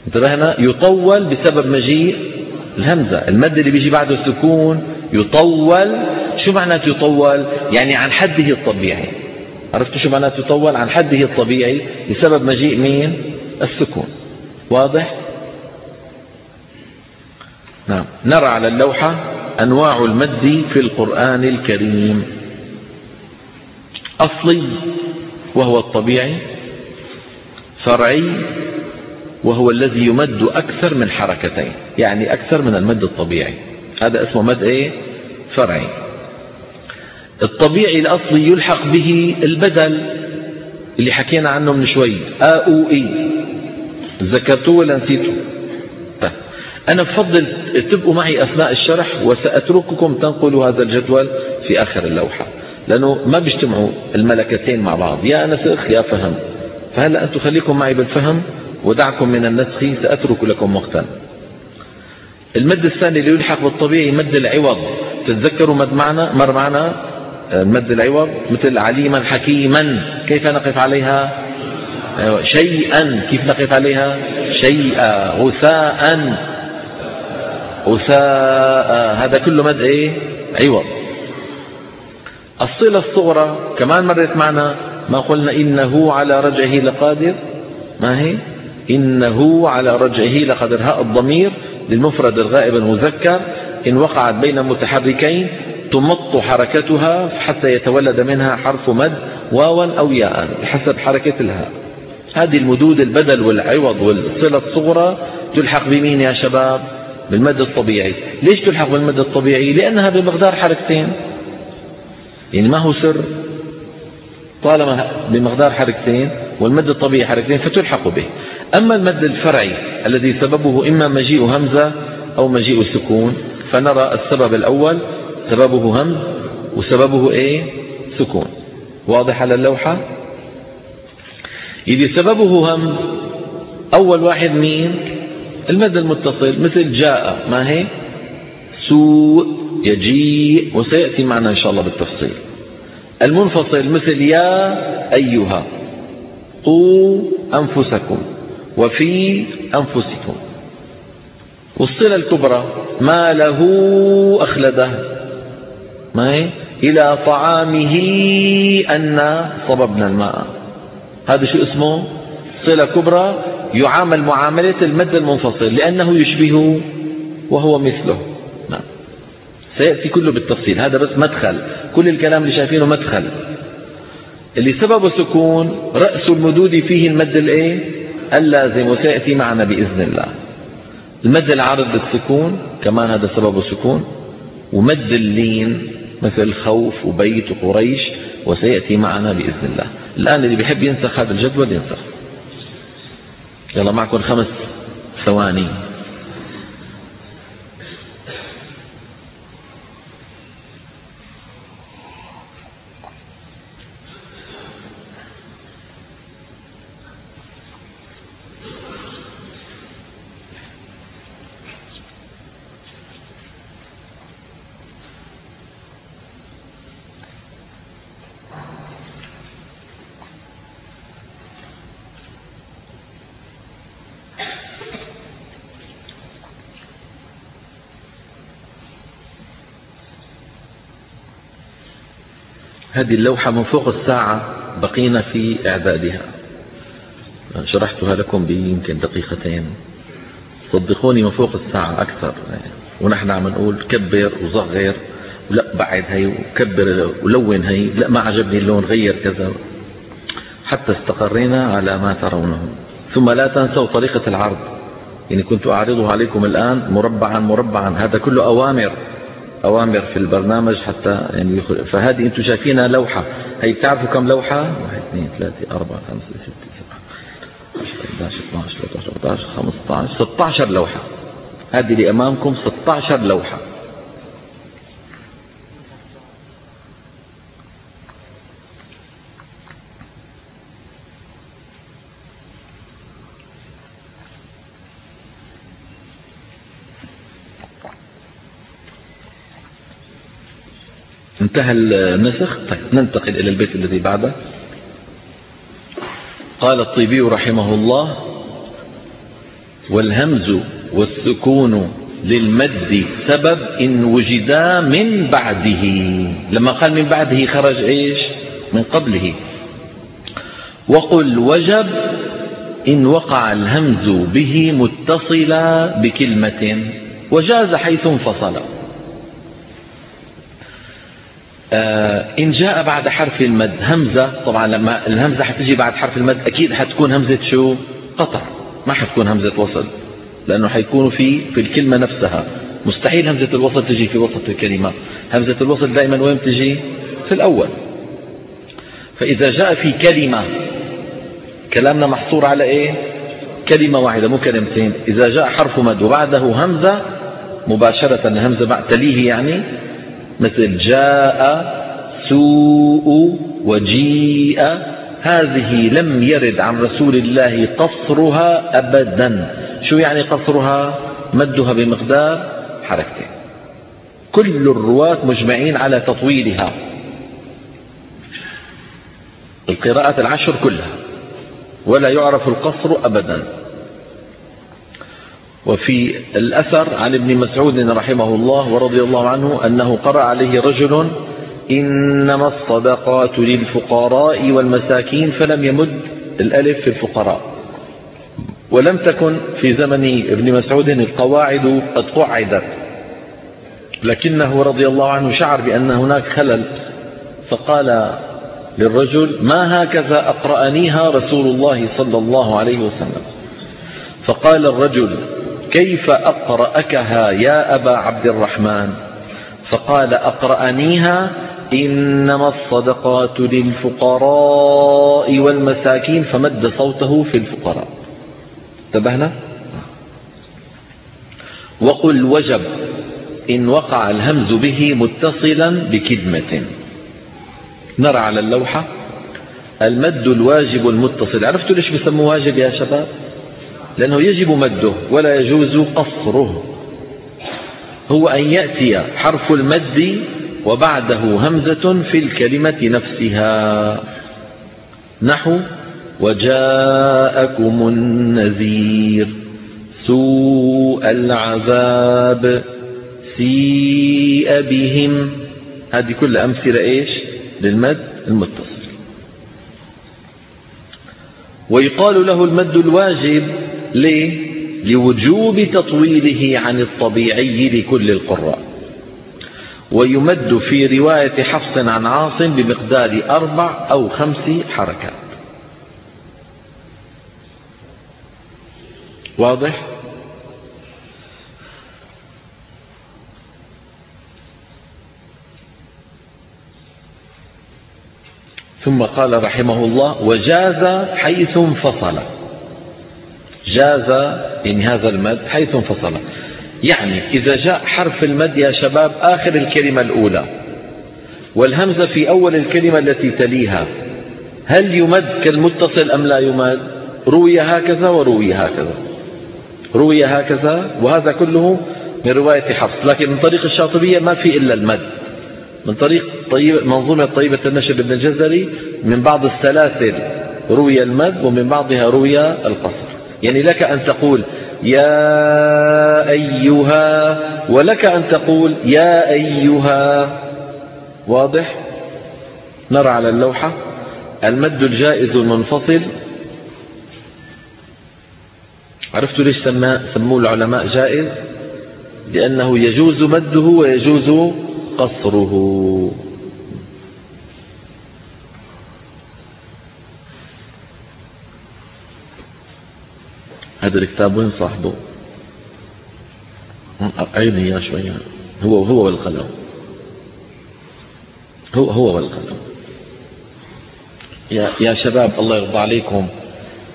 انتبهنا؟ يطول بسبب مجيء الهمزة. المد اللي بيجي بعده سكون يطول. شو معناته يطول يعني عن حده الطبيعي. عرفتوا شو معناته يطول عن حده الطبيعي بسبب مجيء مين؟ السكون. واضح؟ نعم. نرى على اللوحة أنواع المد في القرآن الكريم. أصلي وهو الطبيعي فرعي وهو الذي يمد أكثر من حركتين يعني أكثر من المد الطبيعي. هذا اسمه مد إيه؟ فرعي. الطبيعي الأصلي يلحق به البدل اللي حكينا عنه من شوي آ أو إي ذكرتوه ولا نسيتوه طيب. أنا بفضل تبقوا معي أثناء الشرح وسأترككم تنقلوا هذا الجدول في آخر اللوحة. لأنه ما بيجتمعوا الملكتين مع بعض. يا نسخ يا فهم. فهلا أنتم خليكم معي بالفهم ودعكم من النسخ سأترك لكم وقتا. المد الثاني اللي يلحق بالطبيعي مد العوض. تتذكروا مد معنا؟ مر معنا؟ المد العوض مثل عليما حكيما. كيف نقف عليها؟ شيئا. كيف نقف عليها؟ شيئا. غثاء غثاء. هذا كله مد إيه؟ عوض. الصلة الصغرى كمان مرت معنا ما قلنا إنه على رجعه لقادر. ما هي؟ إنه على رجعه لقادر. هاء الضمير للمفرد الغائب المذكر إن وقعت بين متحركين تمط حركتها حتى يتولد منها حرف مد واوا أو ياء بحسب حركة الهاء. هذه المدود البدل والعوض والصلة الصغرى تلحق بمين يا شباب؟ بالمد الطبيعي. ليش تلحق بالمد الطبيعي؟ لأنها بمقدار حركتين. يعني ما هو سر؟ طالما بمقدار حركتين والمد الطبيعي حركتين فتلحق به. أما المد الفرعي الذي سببه إما مجيء همزة أو مجيء سكون فنرى السبب الأول سببه همز وسببه إيه؟ سكون. واضح على اللوحة؟ إذا سببه همز أول واحد مين؟ المد المتصل مثل جاء ما هي؟ سوء. يجيء وسيأتي معنا إن شاء الله بالتفصيل. المنفصل مثل يا أيها قوا أنفسكم وفي أنفسكم. والصلة الكبرى ما له أخلده. ما هي؟ إلى طعامه أن صببنا الماء. هذا شو اسمه؟ صلة كبرى يعامل معاملة المد المنفصل لأنه يشبهه وهو مثله. سيأتي كله بالتفصيل. هذا بس مدخل. كل الكلام اللي شايفينه مدخل. اللي سببه سكون رأس المدود فيه المد الإيه؟ اللازم وسيأتي معنا بإذن الله. المد العارض للسكون كمان هذا سببه سكون ومد اللين مثل خوف وبيت وقريش وسيأتي معنا بإذن الله. الآن اللي بيحب ينسخ هذا الجدول ينسخ. يلا معكم خمس ثواني. هذه اللوحة من فوق الساعة بقينا في إعدادها. شرحتها لكم بيمكن دقيقتين. صدقوني من فوق الساعة أكثر. ونحن عم نقول كبر وصغر. ولا بعد هي وكبر ولون هي لا ما عجبني اللون غير كذا. حتى استقرينا على ما ترونه. ثم لا تنسوا طريقة العرض. يعني كنت أعرضها عليكم الآن مربعا مربعا. هذا كله أوامر. أوامر في البرنامج حتى يعني يخرج فهذه أنتم شايفينها لوحة. هي بتعرفوا كم لوحة؟ واحد اثنين ثلاثة أربعة خمسة ستة سبعة 11 12 13 14 15 16 لوحة. هذه اللي أمامكم 16 لوحة. انتهى النسخ. طيب ننتقل إلى البيت الذي بعده. قال الطيبي رحمه الله والهمز والسكون للمد سبب إن وجدا من بعده. لما قال من بعده خرج إيش؟ من قبله. وقل وجب إن وقع الهمز به متصلا بكلمة وجاز حيث انفصل. آه إن جاء بعد حرف المد همزة طبعا لما الهمزة حتجي بعد حرف المد أكيد حتكون همزة شو؟ قطع ما حتكون همزة وصل لأنه حيكون في في الكلمة نفسها. مستحيل همزة الوصل تجي في وسط الكلمة. همزة الوصل دائما وين تجي؟ في الأول. فإذا جاء في كلمة كلامنا محصور على إيه؟ كلمة واحدة مو كلمتين. إذا جاء حرف مد وبعده همزة مباشرة بعد تليه يعني مثل جاء سوء وجيء. هذه لم يرد عن رسول الله قصرها أبدا. شو يعني قصرها؟ مدها بمقدار حركتين. كل الرواة مجمعين على تطويلها. القراءات العشر كلها. ولا يعرف القصر أبدا. وفي الأثر عن ابن مسعود رحمه الله ورضي الله عنه أنه قرأ عليه رجل إنما الصدقات للفقراء والمساكين فلم يمد الألف في الفقراء. ولم تكن في زمن ابن مسعود القواعد قد قعدت. لكنه رضي الله عنه شعر بأن هناك خلل فقال للرجل ما هكذا أقرأنيها رسول الله صلى الله عليه وسلم؟ فقال الرجل كيف أقرأكها يا أبا عبد الرحمن؟ فقال أقرأنيها إنما الصدقات للفقراء والمساكين فمد صوته في الفقراء. انتبهنا؟ وقل وجب إن وقع الهمز به متصلا بكلمة نرى على اللوحة المد الواجب المتصل. عرفتوا ليش بيسموه واجب يا شباب؟ لأنه يجب مده ولا يجوز قصره. هو أن يأتي حرف المد وبعده همزة في الكلمة نفسها. نحو وجاءكم النذير سوء العذاب سيء بهم. هذه كل أمثلة إيش؟ للمد المتصل. ويقال له المد الواجب ليه؟ لوجوب تطويله عن الطبيعي لكل القراء. ويمد في رواية حفص عن عاصم بمقدار أربع أو خمس حركات. واضح؟ ثم قال رحمه الله وجاز حيث انفصل جاز يعني هذا المد حيث انفصل. يعني إذا جاء حرف المد يا شباب آخر الكلمة الأولى. والهمزة في أول الكلمة التي تليها. هل يمد كالمتصل أم لا يمد؟ روي هكذا وروي هكذا. روي هكذا وهذا كله من رواية حفص. لكن من طريق الشاطبية ما في إلا المد. من طريق طيب منظومة طيبة النشر ابن الجزري من بعض السلاسل روي المد ومن بعضها روي القصر. يعني لك أن تقول يا أيها ولك أن تقول يا أيها. واضح؟ نرى على اللوحة. المد الجائز المنفصل. عرفتوا ليش سموه العلماء جائز؟ لأنه يجوز مده ويجوز قصره. هذا الكتاب وين صاحبه؟ عيني يا شوية هو هو والقلم. هو هو والقلم. يا يا شباب الله يرضى عليكم.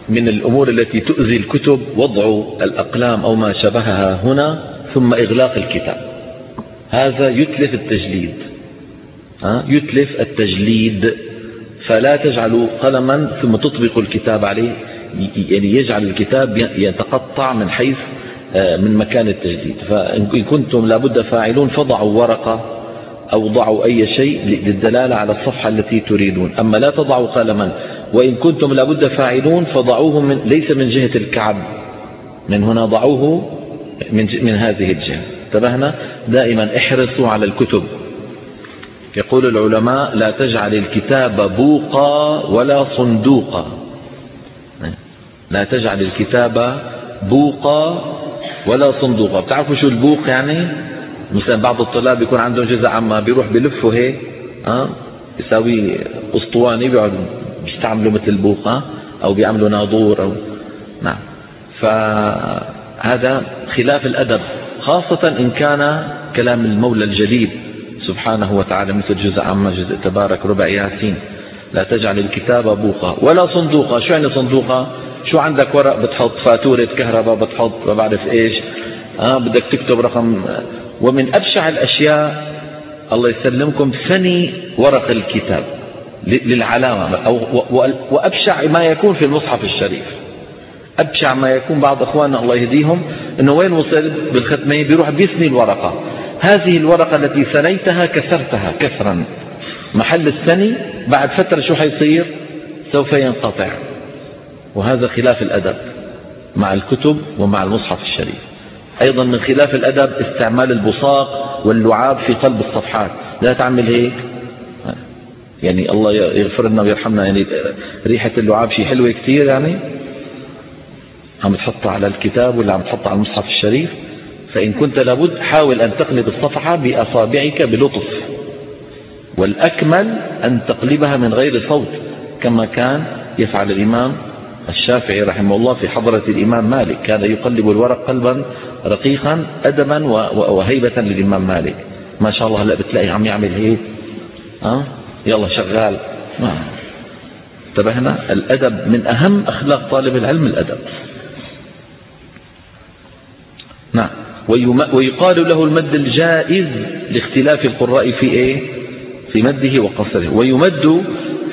من الأمور التي تؤذي الكتب وضع الأقلام أو ما شبهها هنا ثم إغلاق الكتاب. هذا يتلف التجليد. يتلف التجليد. فلا تجعلوا قلما ثم تطبقوا الكتاب عليه. يعني يجعل الكتاب يتقطع من حيث آه، من مكان التجديد. فإن كنتم لابد فاعلون فضعوا ورقة أو ضعوا أي شيء للدلالة على الصفحة التي تريدون. أما لا تضعوا قلما وإن كنتم لابد فاعلون فضعوه من ليس من جهة الكعب. من هنا ضعوه من, من هذه الجهة. انتبهنا؟ دائما احرصوا على الكتب. يقول العلماء لا تجعل الكتاب بوقا ولا صندوقا. لا تجعل الكتاب بوقا ولا صندوقا. بتعرفوا شو البوق يعني؟ مثلا بعض الطلاب يكون عندهم جزء عما بيروح بلفه هيك ها؟ يساوي اسطواني بيقعد بيستعملوا مثل البوق أو بيعملوا ناظور أو نعم. فهذا خلاف الأدب خاصة إن كان كلام المولى الجليل سبحانه وتعالى مثل جزء عما جزء تبارك ربع ياسين. لا تجعل الكتاب بوقا ولا صندوقا. شو يعني صندوقا؟ شو عندك ورق بتحط؟ فاتورة كهرباء بتحط ما بعرف إيش. آه بدك تكتب رقم. ومن أبشع الأشياء الله يسلمكم ثني ورق الكتاب للعلامة. أو وأبشع ما يكون في المصحف الشريف. أبشع ما يكون بعض أخواننا الله يهديهم أنه وين وصل؟ بالختمية بيروح بيثني الورقة. هذه الورقة التي ثنيتها كسرتها كسرا. محل الثني بعد فترة شو حيصير؟ سوف ينقطع. وهذا خلاف الأدب مع الكتب ومع المصحف الشريف. أيضا من خلاف الأدب استعمال البصاق واللعاب في قلب الصفحات. لا تعمل هيك؟ يعني الله يغفر لنا ويرحمنا. يعني ريحة اللعاب شيء حلوة كثير يعني؟ عم تحطها على الكتاب ولا عم تحطها على المصحف الشريف؟ فإن كنت لابد حاول أن تقلب الصفحة بأصابعك بلطف. والأكمل أن تقلبها من غير صوت كما كان يفعل الإمام الشافعي رحمه الله في حضرة الإمام مالك. كان يقلب الورق قلبا رقيقا أدبا وهيبة للإمام مالك. ما شاء الله هلا بتلاقي عم يعمل هيك. أه؟ يلا شغال. ما انتبهنا؟ الأدب من أهم أخلاق طالب العلم الأدب. نعم. ويقال له المد الجائز لاختلاف القراء في إيه؟ في مده وقصره. ويمد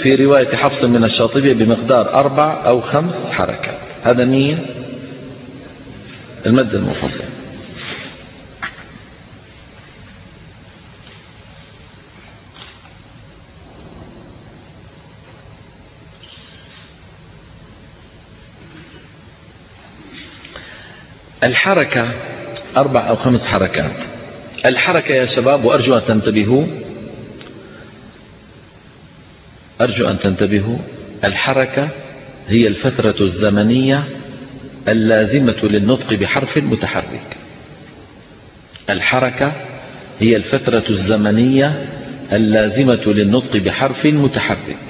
في رواية حفص من الشاطبية بمقدار أربع أو خمس حركات. هذا مين؟ المد المفصل الحركة أربع أو خمس حركات. الحركة يا شباب وأرجو أن تنتبهوا. أرجو أن تنتبهوا الحركة هي الفترة الزمنية اللازمة للنطق بحرف متحرك. الحركة هي الفترة الزمنية اللازمة للنطق بحرف متحرك.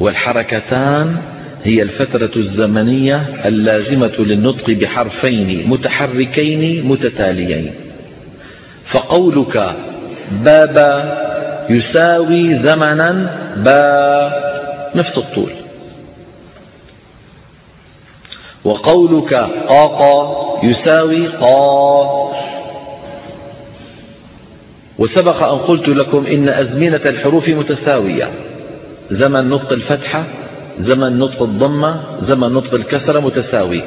والحركتان هي الفترة الزمنية اللازمة للنطق بحرفين متحركين متتاليين. فقولك بابا يساوي زمنا با نفس الطول. وقولك قاقا يساوي قا. وسبق أن قلت لكم إن أزمنة الحروف متساوية. زمن نطق الفتحة زمن نطق الضمة زمن نطق الكسرة متساوي.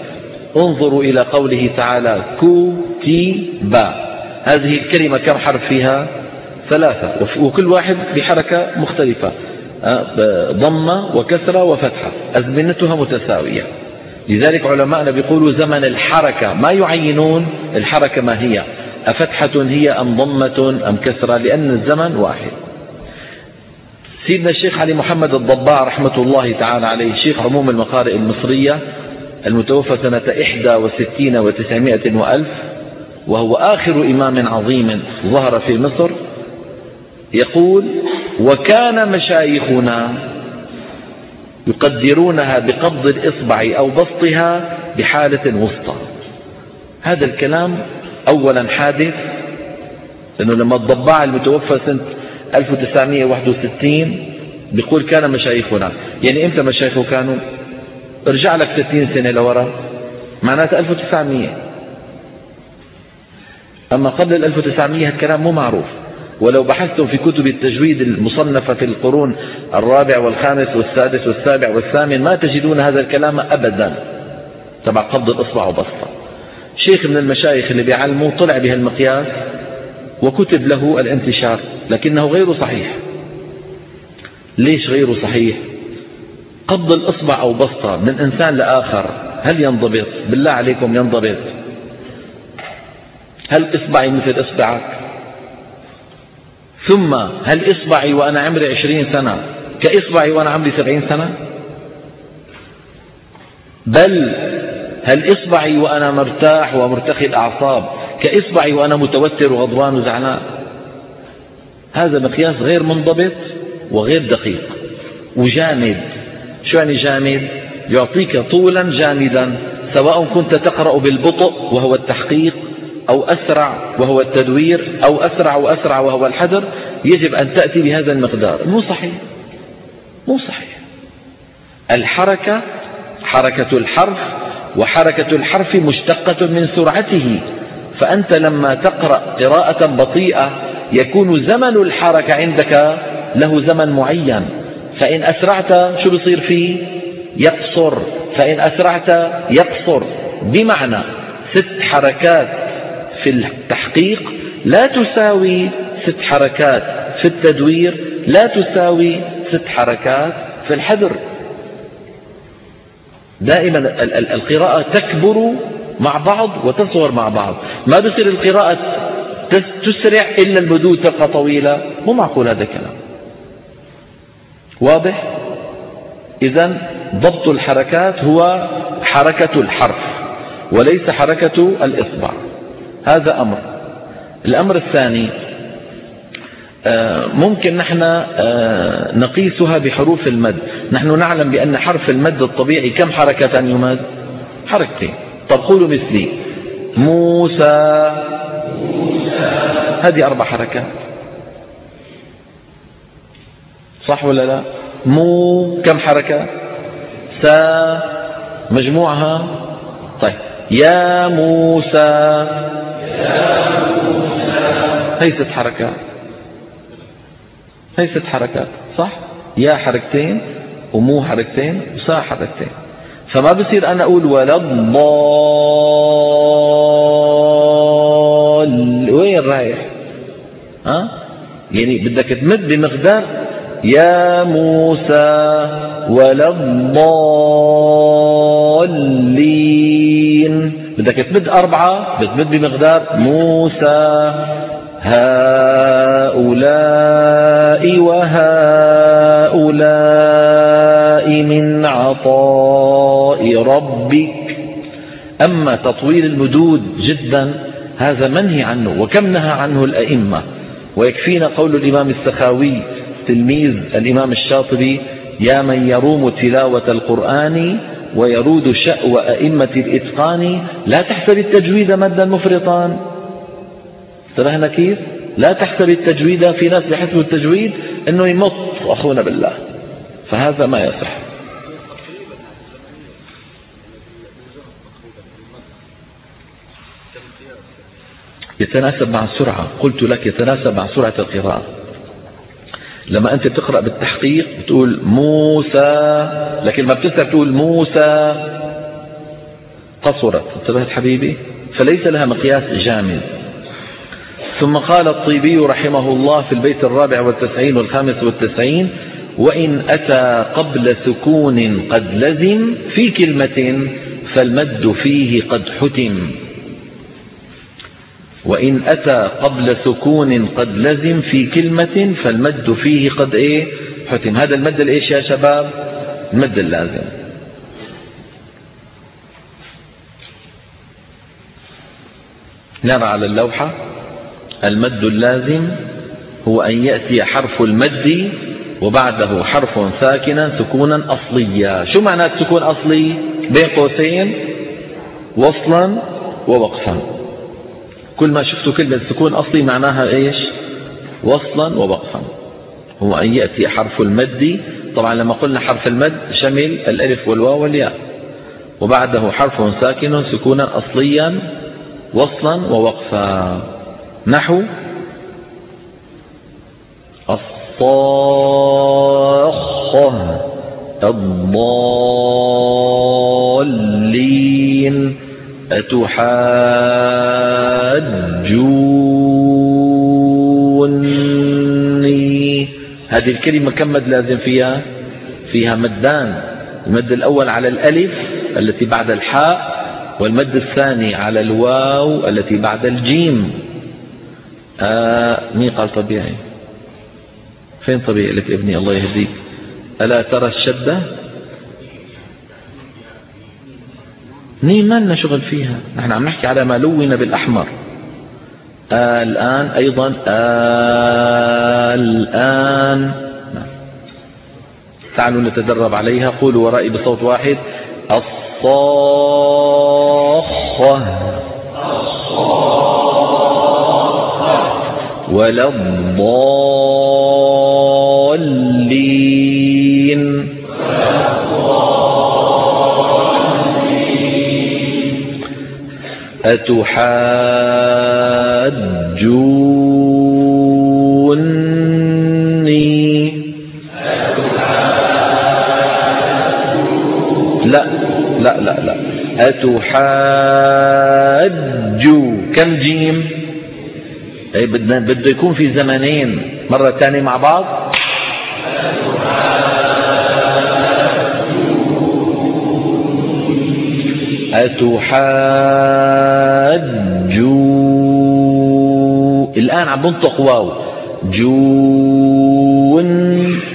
انظروا إلى قوله تعالى كو تي با. هذه الكلمة كم حرف فيها؟ ثلاثة وكل واحد بحركة مختلفة آه، ضمة وكسرة وفتحة أزمنتها متساوية. لذلك علماءنا بيقولوا زمن الحركة ما يعينون الحركة ما هي أفتحة هي أم ضمة أم كسرة؟ لأن الزمن واحد. سيدنا الشيخ علي محمد الضباع رحمة الله تعالى عليه شيخ عموم المقارئ المصرية المتوفى سنة إحدى وستين وتسعمائة وألف وهو آخر إمام عظيم ظهر في مصر. يقول وكان مشايخنا يقدرونها بقبض الإصبع أو بسطها بحالة وسطى. هذا الكلام أولا حادث لأنه لما الضباع المتوفى سنة 1961 بيقول كان مشايخنا. يعني إمتى مشايخه كانوا؟ ارجع لك 60 سنة لورا. معناتها 1900 أما قبل ال 1900 الكلام مو معروف. ولو بحثتم في كتب التجويد المصنفة في القرون الرابع والخامس والسادس والسابع والثامن ما تجدون هذا الكلام أبدا. تبع قبض الإصبع وبسطة. شيخ من المشايخ اللي بيعلموا طلع بهالمقياس وكتب له الانتشار لكنه غير صحيح. ليش غير صحيح؟ قبض الإصبع أو بسطة من إنسان لآخر هل ينضبط؟ بالله عليكم ينضبط. هل إصبعي مثل إصبعك؟ ثم هل إصبعي وأنا عمري عشرين سنة كإصبعي وأنا عمري سبعين سنة؟ بل هل إصبعي وأنا مرتاح ومرتخي الأعصاب كإصبعي وأنا متوتر وغضبان وزعلان؟ هذا مقياس غير منضبط وغير دقيق. وجامد. شو يعني جامد؟ يعطيك طولا جامدا سواء كنت تقرأ بالبطء وهو التحقيق أو أسرع وهو التدوير أو أسرع وأسرع وهو الحذر يجب أن تأتي بهذا المقدار. مو صحيح. مو صحيح. الحركة حركة الحرف وحركة الحرف مشتقة من سرعته. فأنت لما تقرأ قراءة بطيئة يكون زمن الحركة عندك له زمن معين. فإن أسرعت شو بصير فيه؟ يقصر. فإن أسرعت يقصر. بمعنى ست حركات في التحقيق لا تساوي ست حركات في التدوير لا تساوي ست حركات في الحذر. دائما القراءة تكبر مع بعض وتصغر مع بعض. ما بصير القراءة تسرع إلا البدو تبقى طويلة. مو معقول هذا الكلام. واضح؟ إذا ضبط الحركات هو حركة الحرف وليس حركة الإصبع. هذا أمر. الأمر الثاني آه، ممكن نحن آه، نقيسها بحروف المد. نحن نعلم بأن حرف المد الطبيعي كم حركة يمد حركتين. طب قولوا مثلي. موسى. هذه أربع حركات. صح ولا لا؟ مو كم حركة؟ سا. مجموعها؟ طيب. يا موسى. هي ست حركات. هي ست حركات صح؟ يا حركتين ومو حركتين وسا حركتين. فما بصير أنا أقول ولا الضال. وين رايح؟ ها؟ يعني بدك تمد بمقدار يا موسى ولا الضالين. بدك تمد أربعة بتمد بمقدار موسى. هؤلاء وهؤلاء من عطاء ربك. أما تطويل المدود جدا هذا منهي عنه وكم نهى عنه الأئمة. ويكفينا قول الإمام السخاوي تلميذ الإمام الشاطبي يا من يروم تلاوة القرآن ويرود شأو أئمة الإتقان لا تحسب التجويد مدا مفرطا. انتبهنا كيف؟ لا تحسب التجويد في ناس بحسبوا التجويد إنه يمط أخونا بالله. فهذا ما يصح. يتناسب مع السرعة. قلت لك يتناسب مع سرعة القراءة. لما أنت تقرأ بالتحقيق بتقول موسى لكن ما بتسرع تقول موسى. قصرت. انتبهت حبيبي؟ فليس لها مقياس جامد. ثم قال الطيبي رحمه الله في البيت الرابع والتسعين والخامس والتسعين وإن أتى قبل سكون قد لزم في كلمة فالمد فيه قد حتم. وإن أتى قبل سكون قد لزم في كلمة فالمد فيه قد إيه؟ حتم. هذا المد الإيش يا شباب؟ المد اللازم. نرى على اللوحة المد اللازم هو أن يأتي حرف المد وبعده حرف ساكنا سكونا أصليا. شو معنى سكون أصلي؟ بين قوسين وصلا ووقفا. كل ما شفتوا كلمة سكون أصلي معناها إيش؟ وصلا ووقفا هو أن يأتي حرف المد. طبعا لما قلنا حرف المد شمل الألف والواو والياء. وبعده حرف ساكن سكونا أصليا وصلا ووقفا. نحو الصاخة الضالين. أتحاجوني. هذه الكلمة كم مد لازم فيها؟ فيها مدان. المد الأول على الألف التي بعد الحاء والمد الثاني على الواو التي بعد الجيم. آه مين قال طبيعي؟ فين طبيعي لك ابني الله يهديك؟ ألا ترى الشدة؟ ني ما لنا شغل فيها. نحن عم نحكي على ما لون بالأحمر. آه الآن أيضا آه الآن. تعالوا نتدرب عليها. قولوا ورائي بصوت واحد. الصاخة. ولا الضالين. أتحاجوني؟ لا لا لا لا. أتحاجوا كم جيم؟ أي بده يكون في زمنين. مرة ثانية مع بعض؟ أتحاجوا الآن عم بنطق واو. جون.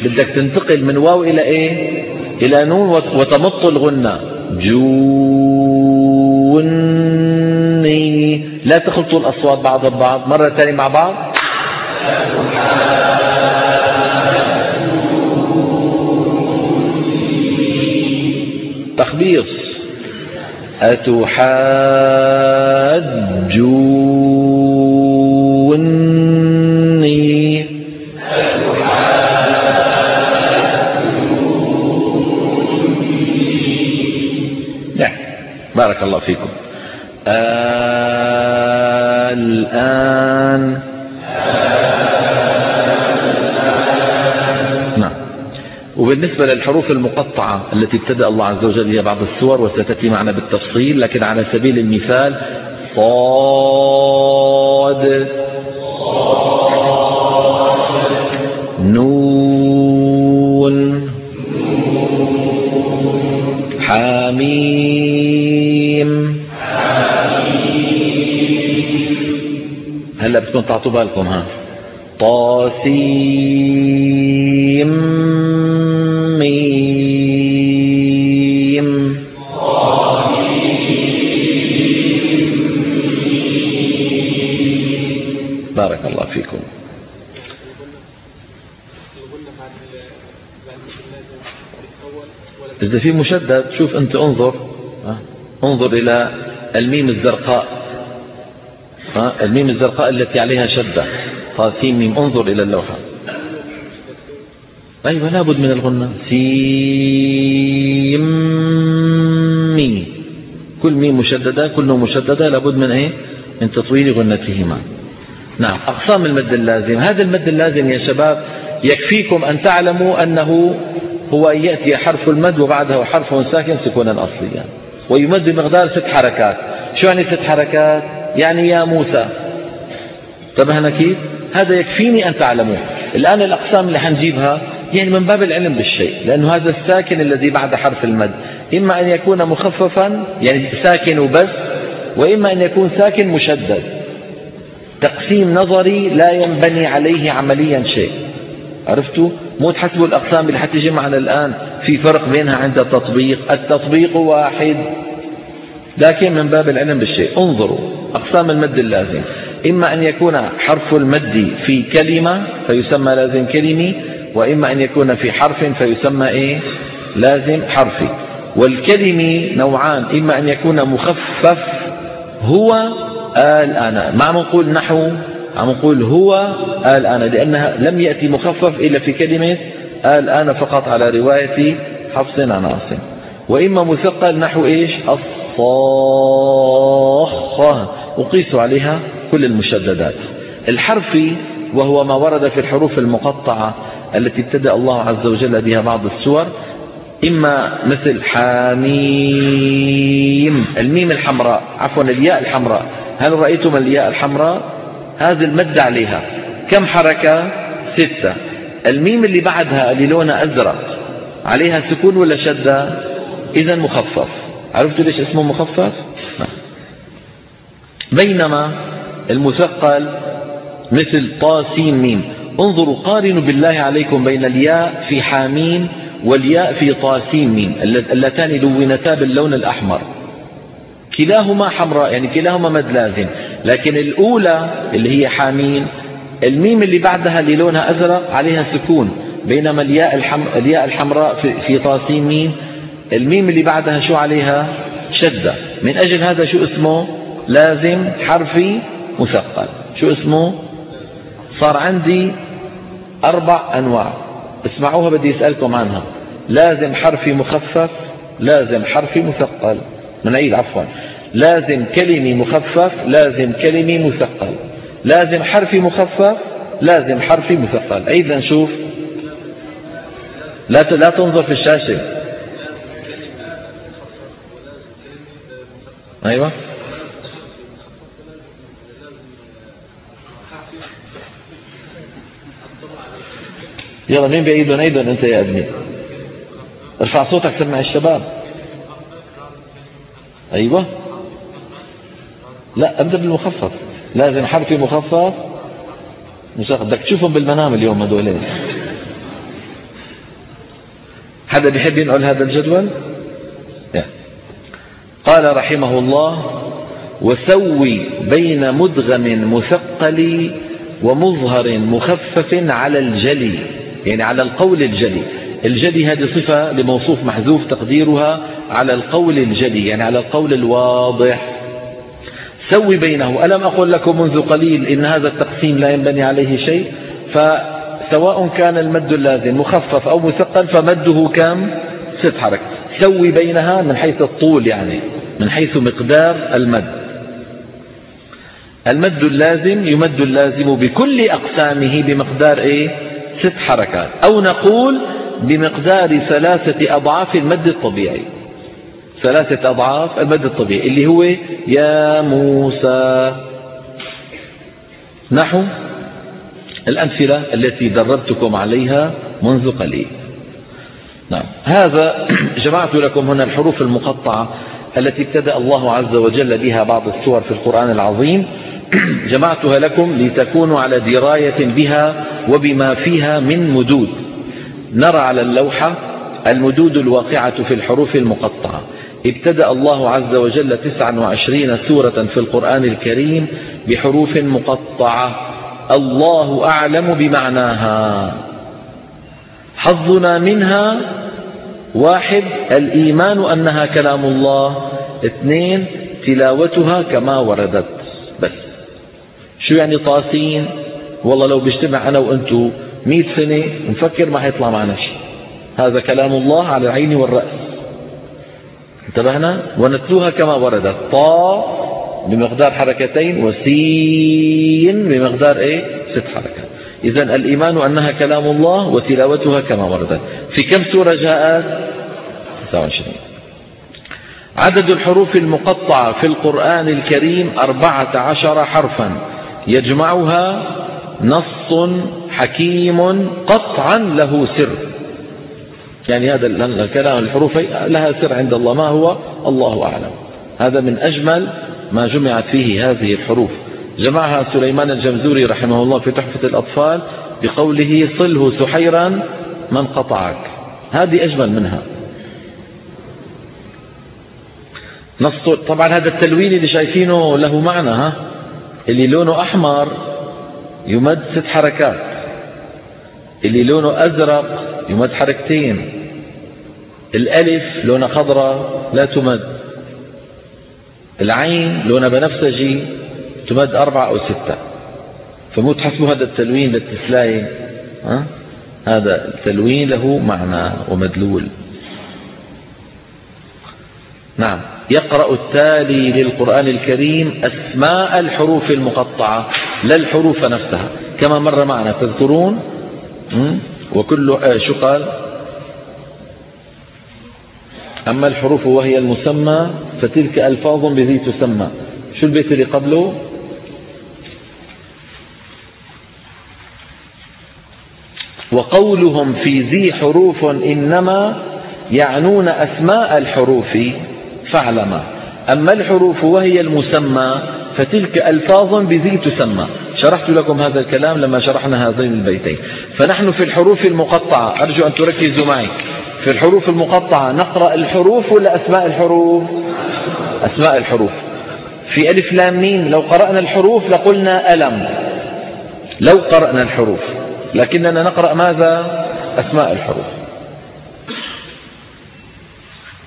بدك تنتقل من واو إلى إيه؟ إلى نون وتمط الغنة. جوني لا تخلطوا الأصوات بعض ببعض مرة ثانية مع بعض. تخبيص. أتحاجوني؟ نعم. بارك الله فيكم. الآن وبالنسبة للحروف المقطعة التي ابتدأ الله عز وجل بها بعض السور وستأتي معنا بالتفصيل لكن على سبيل المثال صاد. نون. حاميم. هلا بدكم تعطوا بالكم ها؟ طاسيم. ميم بارك الله فيكم. إذا في مشدد شوف أنت انظر. انظر إلى الميم الزرقاء. الميم الزرقاء التي عليها شدة. طاسيم ميم انظر إلى اللوحة. أيوة لابد من الغنة سيم ميم. كل ميم مشددة كل نون مشددة لابد من إيه؟ من تطويل غنتهما. نعم أقسام المد اللازم. هذا المد اللازم يا شباب يكفيكم أن تعلموا أنه هو أن يأتي حرف المد وبعده حرف ساكن سكونا أصليا. ويمد بمقدار ست حركات. شو يعني ست حركات؟ يعني يا موسى. انتبهنا كيف؟ هذا يكفيني أن تعلموه. الآن الأقسام اللي حنجيبها يعني من باب العلم بالشيء لأنه هذا الساكن الذي بعد حرف المد. إما أن يكون مخففا يعني ساكن وبس وإما أن يكون ساكن مشدد. تقسيم نظري لا ينبني عليه عمليا شيء. عرفتوا؟ مو تحسبوا الأقسام اللي حتيجي معنا الآن في فرق بينها عند التطبيق. التطبيق واحد. لكن من باب العلم بالشيء. انظروا أقسام المد اللازم. إما أن يكون حرف المد في كلمة فيسمى لازم كلمي وإما أن يكون في حرف فيسمى إيه؟ لازم حرفي. والكلمي نوعان إما أن يكون مخفف هو الآن ما عم نقول نحو؟ عم نقول هو الآن لأنها لم يأتي مخفف إلا في كلمة الآن فقط على رواية حفص عن عاصم. وإما مثقل نحو إيش؟ الصاخة. أقيس عليها كل المشددات. الحرفي وهو ما ورد في الحروف المقطعة التي ابتدأ الله عز وجل بها بعض السور إما مثل حاميم الميم الحمراء عفوا الياء الحمراء. هل رأيتم الياء الحمراء؟ هذه المد عليها. كم حركة؟ ستة. الميم اللي بعدها اللي لونها أزرق عليها سكون ولا شدة؟ إذا مخفف. عرفتوا ليش اسمه مخفف؟ نعم. بينما المثقل مثل طاسين ميم. انظروا قارنوا بالله عليكم بين الياء في حامين والياء في طاسين ميم. اللتان لونتا باللون الأحمر. كلاهما حمراء يعني كلاهما مد لازم لكن الأولى اللي هي حامين الميم اللي بعدها اللي لونها أزرق عليها سكون. بينما الياء, الحم... الياء الحمراء في, في طاسين ميم الميم اللي بعدها شو عليها؟ شدة. من أجل هذا شو اسمه؟ لازم حرفي مثقل. شو اسمه؟ صار عندي أربع أنواع. اسمعوها بدي أسألكم عنها. لازم حرفي مخفف لازم حرفي مثقل. نعيد عفوا. لازم كلمي مخفف لازم كلمي مثقل. لازم حرفي مخفف لازم حرفي مثقل. أيضا نشوف لا لا تنظر في الشاشة. أيوة. يلا مين بيعيدون أيضا أنت يا ابني. ارفع صوتك سمع الشباب. أيوة. لا أبدأ بالمخفف. لازم حرفي مخفف. بدك تشوفهم بالمنام اليوم هذولين حدا بيحب ينقل هذا الجدول؟ قال رحمه الله وسوي بين مدغم مثقل ومظهر مخفف على الجلي. يعني على القول الجلي الجلي هذه صفة لموصوف محذوف تقديرها على القول الجلي يعني على القول الواضح. سوي بينه. ألم أقل لكم منذ قليل إن هذا التقسيم لا ينبني عليه شيء؟ فسواء كان المد اللازم مخفف أو مثقل فمده كم؟ ست حركة سوي بينها من حيث الطول يعني من حيث مقدار المد. المد اللازم يمد اللازم بكل أقسامه بمقدار إيه؟ ست حركات. أو نقول بمقدار ثلاثة أضعاف المد الطبيعي. ثلاثة أضعاف المد الطبيعي. اللي هو يا موسى. نحو الأمثلة التي دربتكم عليها منذ قليل. نعم. هذا جمعت لكم هنا الحروف المقطعة التي ابتدأ الله عز وجل بها بعض السور في القرآن العظيم. جمعتها لكم لتكونوا على دراية بها وبما فيها من مدود. نرى على اللوحة المدود الواقعة في الحروف المقطعة. ابتدأ الله عز وجل تسعا وعشرين سورة في القرآن الكريم بحروف مقطعة. الله أعلم بمعناها. حظنا منها. واحد الإيمان أنها كلام الله. اثنين تلاوتها كما وردت. بس. شو يعني طاسين؟ والله لو بيجتمع أنا وأنتو مئة سنة نفكر ما حيطلع معنا شيء. هذا كلام الله على العين والرأس. انتبهنا؟ ونتلوها كما وردت. طا بمقدار حركتين وسين بمقدار إيه؟ ست حركات. إذا الإيمان أنها كلام الله وتلاوتها كما وردت. في كم سورة جاءت؟ 29 عدد الحروف المقطعة في القرآن الكريم أربعة عشر حرفا. يجمعها نص حكيم قطعا له سر. يعني هذا الكلام الحروف لها سر عند الله. ما هو؟ الله أعلم. هذا من أجمل ما جمعت فيه هذه الحروف. جمعها سليمان الجمزوري رحمه الله في تحفة الأطفال بقوله صله سحيرا من قطعك هذه أجمل منها. نص طبعا هذا التلوين اللي شايفينه له معنى ها؟ اللي لونه أحمر يمد ست حركات. اللي لونه أزرق يمد حركتين. الألف لونها خضراء لا تمد. العين لونها بنفسجي تمد أربعة أو ستة. فمو تحسبوا هذا التلوين للتسلاية ها؟ هذا التلوين له معنى ومدلول. نعم. يقرأ التالي للقرآن الكريم أسماء الحروف المقطعة لا الحروف نفسها. كما مر معنا تذكرون؟ وكل آه شو قال؟ أما الحروف وهي المسمى فتلك ألفاظ بذي تسمى. شو البيت اللي قبله؟ وقولهم في ذي حروف إنما يعنون أسماء الحروف. فاعلما. أما الحروف وهي المسمى فتلك ألفاظ بذي تسمى. شرحت لكم هذا الكلام لما شرحنا هذين البيتين. فنحن في الحروف المقطعة. أرجو أن تركزوا معي. في الحروف المقطعة نقرأ الحروف ولا أسماء الحروف؟ أسماء الحروف. في ألف لام ميم لو قرأنا الحروف لقلنا ألم. لو قرأنا الحروف. لكننا نقرأ ماذا؟ أسماء الحروف.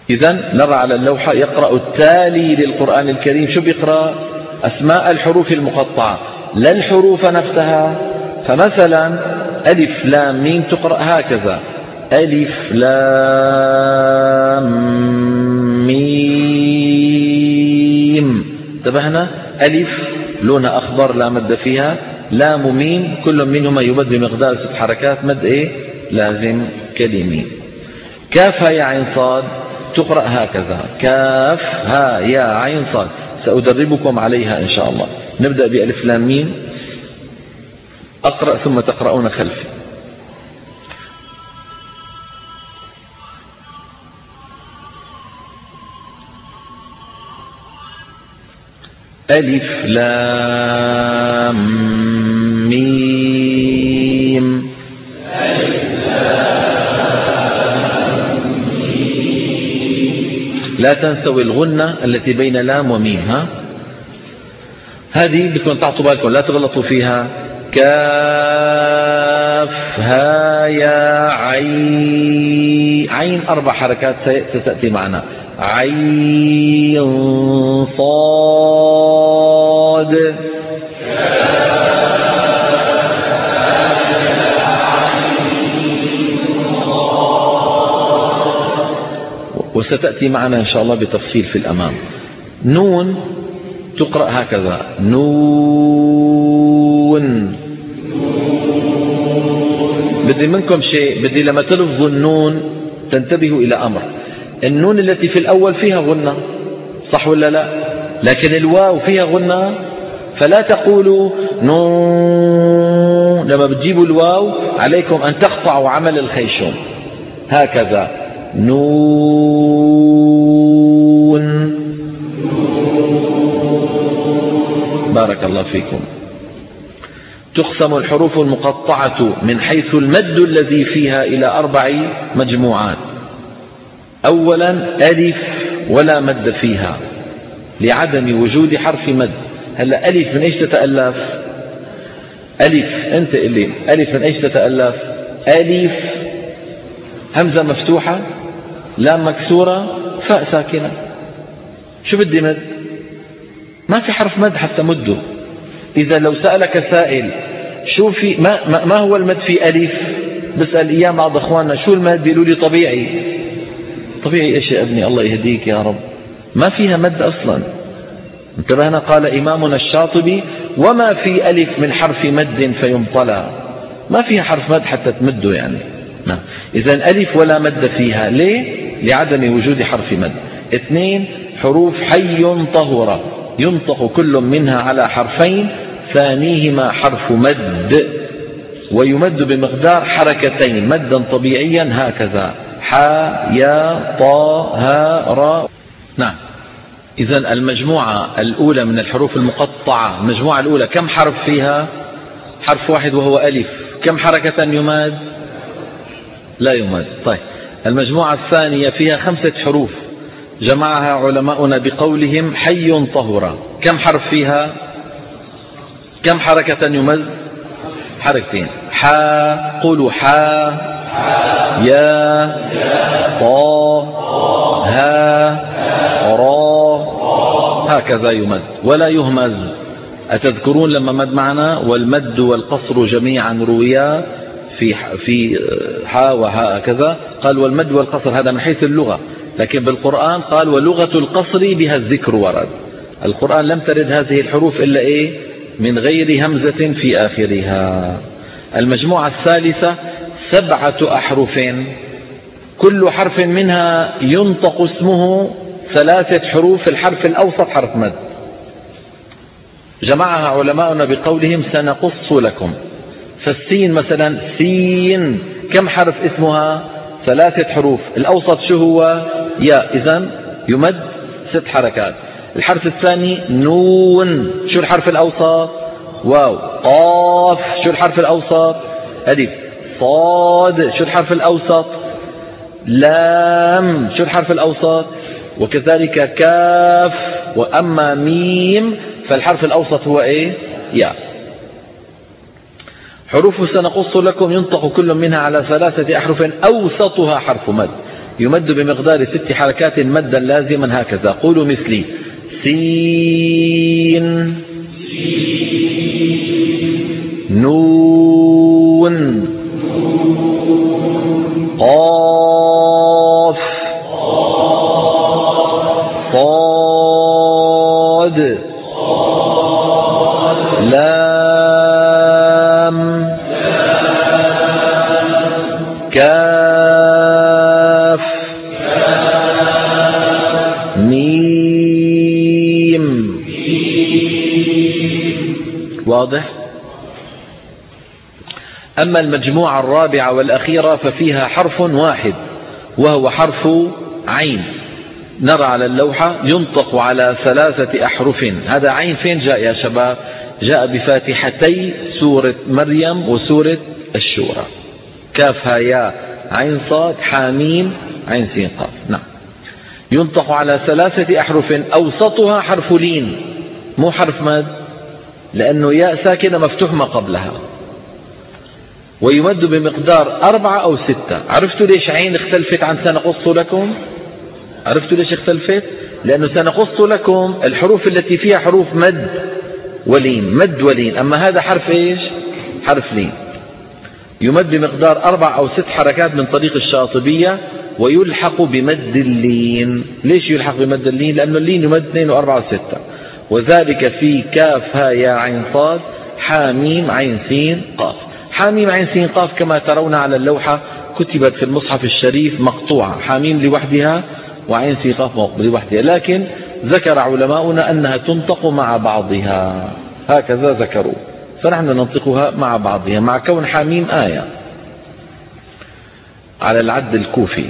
إذا نرى على اللوحة يقرأ التالي للقرآن الكريم. شو بيقرأ؟ أسماء الحروف المقطعة. لا الحروف نفسها. فمثلا ألف لام ميم تقرأ هكذا. ألف لام ميم. انتبهنا؟ ألف لون أخضر لا مد فيها. لام ميم كل منهما يمد بمقدار ست حركات. مد إيه؟ لازم كلمي كاف يا عين صاد. تقرأ هكذا. كاف ها يا عين صاد. سأدربكم عليها إن شاء الله. نبدأ بألف لام ميم. أقرأ ثم تقرؤون خلفي. ألف لام ميم. لا تنسوا الغنة التي بين لام وميم ها؟ هذه بدكم تعطوا بالكم لا تغلطوا فيها. كاف ها يا عين عين أربع حركات ستأتي معنا. عين صاد. وستأتي معنا إن شاء الله بتفصيل في الأمام. نون تقرأ هكذا. نون. بدي منكم شيء بدي لما تلفظوا النون تنتبهوا إلى أمر. النون التي في الأول فيها غنة صح ولا لا؟ لكن الواو فيها غنة فلا تقولوا نون. لما بتجيبوا الواو عليكم أن تقطعوا عمل الخيشوم. هكذا. نون بارك الله فيكم. تقسم الحروف المقطعة من حيث المد الذي فيها إلى أربع مجموعات. أولا ألف ولا مد فيها لعدم وجود حرف مد. هلا ألف من إيش تتألف؟ ألف. أنت اللي ألف من إيش تتألف؟ ألف. همزة مفتوحة؟ لام مكسورة فاء ساكنة. شو بدي مد؟ ما في حرف مد حتى مده. إذا لو سألك سائل شو في ما, ما هو المد في ألف بسأل إياه بعض أخواننا شو المد؟ بيقولوا لي طبيعي. طبيعي إيش يا ابني؟ الله يهديك يا رب. ما فيها مد أصلا. انتبهنا قال إمامنا الشاطبي وما في ألف من حرف مد فيمطلى ما فيها حرف مد حتى تمده يعني. نعم. إذا ألف ولا مد فيها. ليه؟ لعدم وجود حرف مد. اثنين حروف حي طهرة ينطق كل منها على حرفين ثانيهما حرف مد. ويمد بمقدار حركتين مدا طبيعيا هكذا. حا يا طا ها را. نعم. إذا المجموعة الأولى من الحروف المقطعة المجموعة الأولى كم حرف فيها؟ حرف واحد وهو ألف. كم حركة يماد؟ لا يماد. طيب. المجموعة الثانية فيها خمسة حروف. جمعها علماؤنا بقولهم حي طهرا كم حرف فيها؟ كم حركة يمز؟ حركتين. حا قولوا حا. يا طا ها را هكذا يمد ولا يهمز. أتذكرون لما مد معنا؟ والمد والقصر جميعا رويا. في في حا وها كذا قال والمد والقصر هذا من حيث اللغة. لكن بالقرآن قال ولغة القصر بها الذكر ورد. القرآن لم ترد هذه الحروف إلا إيه؟ من غير همزة في آخرها. المجموعة الثالثة سبعة أحرف كل حرف منها ينطق اسمه ثلاثة حروف الحرف الأوسط حرف مد. جمعها علماؤنا بقولهم سنقص لكم. فالسين مثلا سين كم حرف اسمها؟ ثلاثة حروف. الأوسط شو هو؟ يا. إذا يمد ست حركات. الحرف الثاني نون. شو الحرف الأوسط؟ واو. قاف. شو الحرف الأوسط؟ ألف. صاد. شو الحرف الأوسط؟ لام. شو الحرف الأوسط؟ وكذلك كاف. وأما ميم فالحرف الأوسط هو إيه؟ يا حروف سنقص لكم ينطق كل منها على ثلاثة أحرف أوسطها حرف مد. يمد بمقدار ست حركات مدا لازما هكذا. قولوا مثلي. سين. نون. قاف. أما المجموعة الرابعة والأخيرة ففيها حرف واحد وهو حرف عين. نرى على اللوحة ينطق على ثلاثة أحرف. هذا عين فين جاء يا شباب؟ جاء بفاتحتي سورة مريم وسورة الشورى. كافها يا عين صاد حاميم عين سين قاف. نعم. ينطق على ثلاثة أحرف. أوسطها حرف لين. مو حرف مد لأنه ياء ساكنة مفتوح ما قبلها. ويمد بمقدار أربعة أو ستة. عرفتوا ليش عين اختلفت عن سنقص لكم؟ عرفتوا ليش اختلفت؟ لأنه سنقص لكم الحروف التي فيها حروف مد ولين. مد ولين. أما هذا حرف إيش؟ حرف لين. يمد بمقدار أربع أو ست حركات من طريق الشاطبية ويلحق بمد اللين. ليش يلحق بمد اللين؟ لأنه اللين يمد اثنين وأربعة وستة وذلك في كاف ها يا عين صاد حاميم عين سين قاف. حاميم عين سين قاف كما ترون على اللوحة كتبت في المصحف الشريف مقطوعة. حاميم لوحدها وعين سين قاف لوحدها. لكن ذكر علماؤنا أنها تنطق مع بعضها. هكذا ذكروا. فنحن ننطقها مع بعضها. مع كون حاميم آية. على العد الكوفي.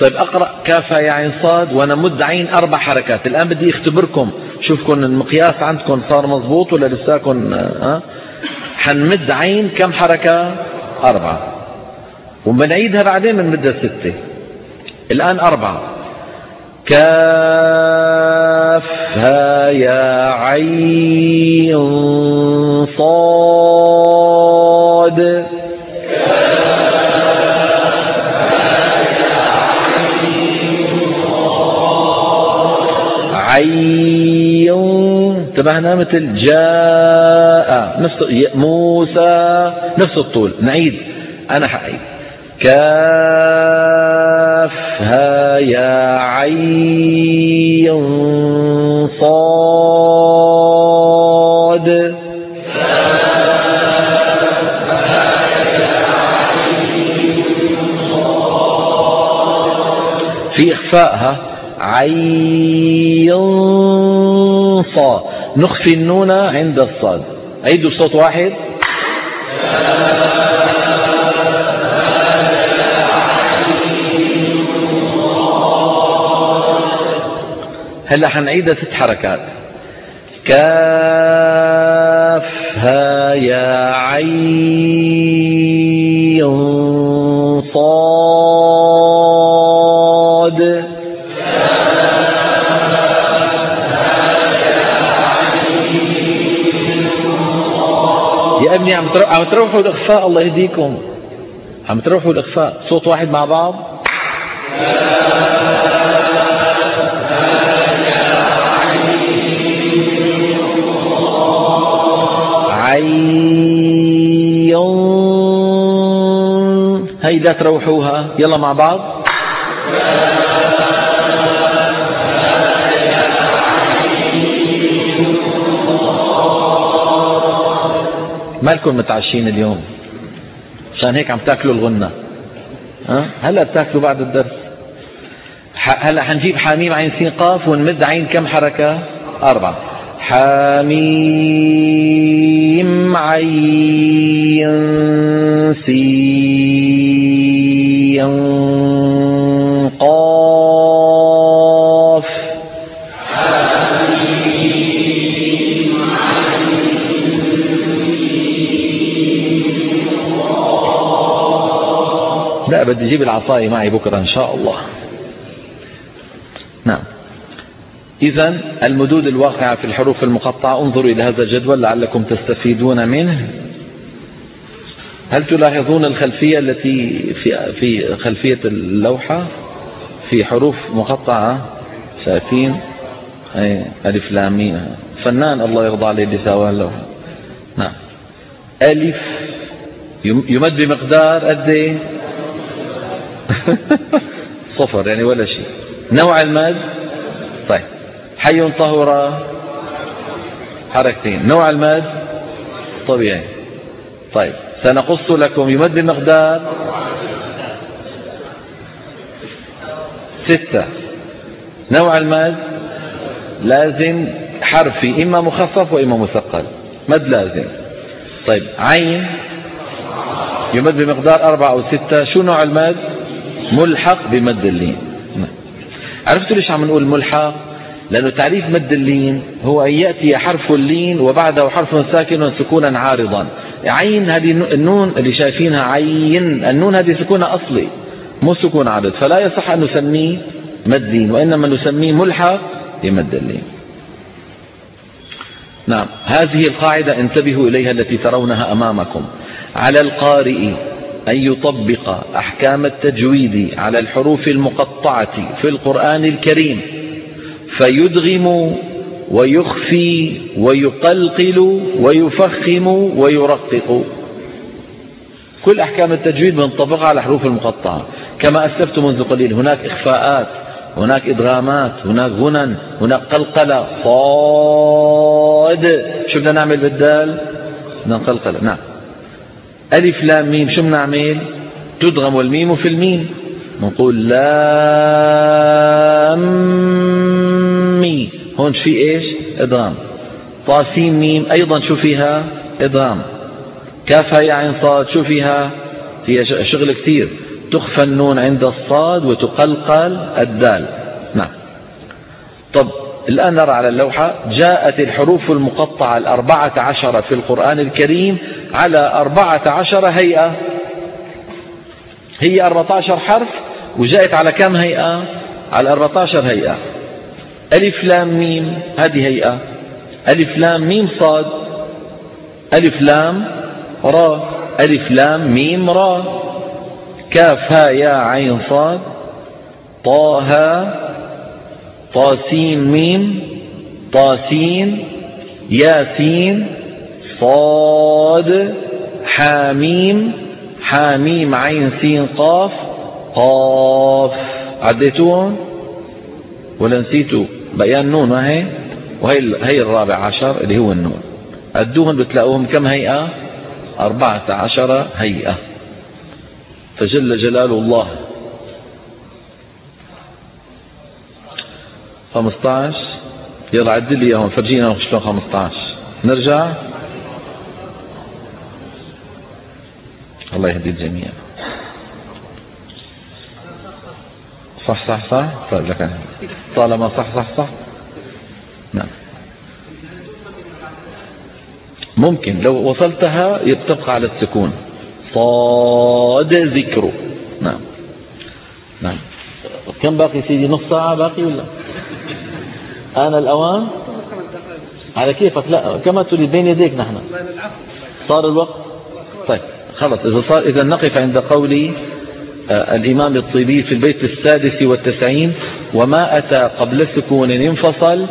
طيب أقرأ كافة يا عين صاد ونمد عين أربع حركات. الآن بدي أختبركم. شوفكم المقياس عندكم صار مضبوط ولا لساكم ها حنمد عين كم حركة؟ أربعة. وبنعيدها بعدين بنمدها ستة. الآن أربعة. كافها يا عين صاد. عين انتبهنا مثل جاء نفس موسى نفس الطول نعيد. أنا حأعيد كافها يا عين صاد. في إخفاءها عين صاد. نخفي النون عند الصاد. عيدوا بصوت واحد. هلا حنعيدها ست حركات. كافها يا عين. عم عم تروحوا الاخفاء الله يهديكم. عم تروحوا الاخفاء صوت واحد مع بعض. عين. هي لا تروحوها. يلا مع بعض. مالكم متعشين اليوم؟ عشان هيك عم تاكلوا الغنة. ها؟ هلا بتاكلوا بعد الدرس. هلا حنجيب حاميم عين سين قاف ونمد عين كم حركة؟ أربعة. حاميم عين سين أجيب العصاية معي بكرة إن شاء الله. نعم. إذا المدود الواقعة في الحروف المقطعة انظروا إلى هذا الجدول لعلكم تستفيدون منه. هل تلاحظون الخلفية التي في في خلفية اللوحة؟ في حروف مقطعة؟ شايفين؟ أي ألف لام فنان الله يرضى عليه اللي سوى اللوحة. نعم. ألف يمد بمقدار قد إيه؟ صفر يعني ولا شيء. نوع المد طيب. حي طهر حركتين. نوع المد طبيعي. طيب. سنقص لكم يمد بمقدار ستة. نوع المد لازم حرفي إما مخفف وإما مثقل. مد لازم. طيب. عين؟ يمد بمقدار أربعة أو ستة. شو نوع المد ملحق بمد اللين. عرفتوا ليش عم نقول ملحق؟ لأنه تعريف مد اللين هو أن يأتي حرف اللين وبعده حرف ساكن سكونا عارضا. عين هذه النون اللي شايفينها عين. النون هذه سكون أصلي مو سكون عارض فلا يصح أن نسميه مد لين وإنما نسميه ملحق بمد اللين. نعم هذه القاعدة انتبهوا إليها التي ترونها أمامكم. على القارئ أن يطبق أحكام التجويد على الحروف المقطعة في القرآن الكريم فيدغم ويخفي ويقلقل ويفخم ويرقق. كل أحكام التجويد بنطبقها على الحروف المقطعة. كما أسلفت منذ قليل هناك إخفاءات هناك إدغامات هناك غنن هناك قلقلة. صاد. شو بدنا نعمل بالدال؟ بدنا نقلقلة نعم. ألف لام ميم. شو بنعمل تدغم الميم في الميم. بنقول لام مي هون في إيش؟ إدغام. طاسين ميم أيضا شو فيها؟ إدغام. كافها يا عين صاد شو فيها؟ فيها شغل كثير. تخفى النون عند الصاد وتقلقل الدال. نعم. طب الآن نرى على اللوحة جاءت الحروف المقطعة الأربعة عشر في القرآن الكريم على أربعة عشر هيئة. هي أربعة عشر حرف وجاءت على كم هيئة؟ على أربعة عشر هيئة. ألف لام ميم هذه هيئة. ألف لام ميم صاد. ألف لام را. ألف لام ميم را. كاف ها يا عين صاد. طه طاسين ميم طاسين ياسين صاد حاميم حاميم عين سين قاف قاف. عديتوهم؟ ولا نسيتوا؟ بيان نون ما هي؟ وهي هي الرابع عشر اللي هو النون. عدوهم بتلاقوهم كم هيئة؟ أربعة عشر هيئة. فجل جلال الله. 15 يلا عد لي إياهم فرجينا شلون 15 نرجع. الله يهدي الجميع. صح صح صح؟ طيب لك طالما صح صح صح. نعم. ممكن لو وصلتها يبتبقى على السكون. صاد ذكره. نعم. نعم. كم باقي سيدي؟ نص ساعة باقي ولا؟ آن الأوان؟ على كيفك؟ لا. كما تريد. بين يديك نحن. صار الوقت؟ طيب خلص. إذا صار إذا نقف عند قول آه، الإمام الطيبي في البيت السادس والتسعين وما أتى قبل سكون انفصل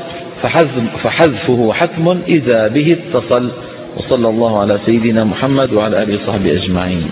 فحذفه حتم إذا به اتصل. وصلى الله على سيدنا محمد وعلى آله وصحبه أجمعين.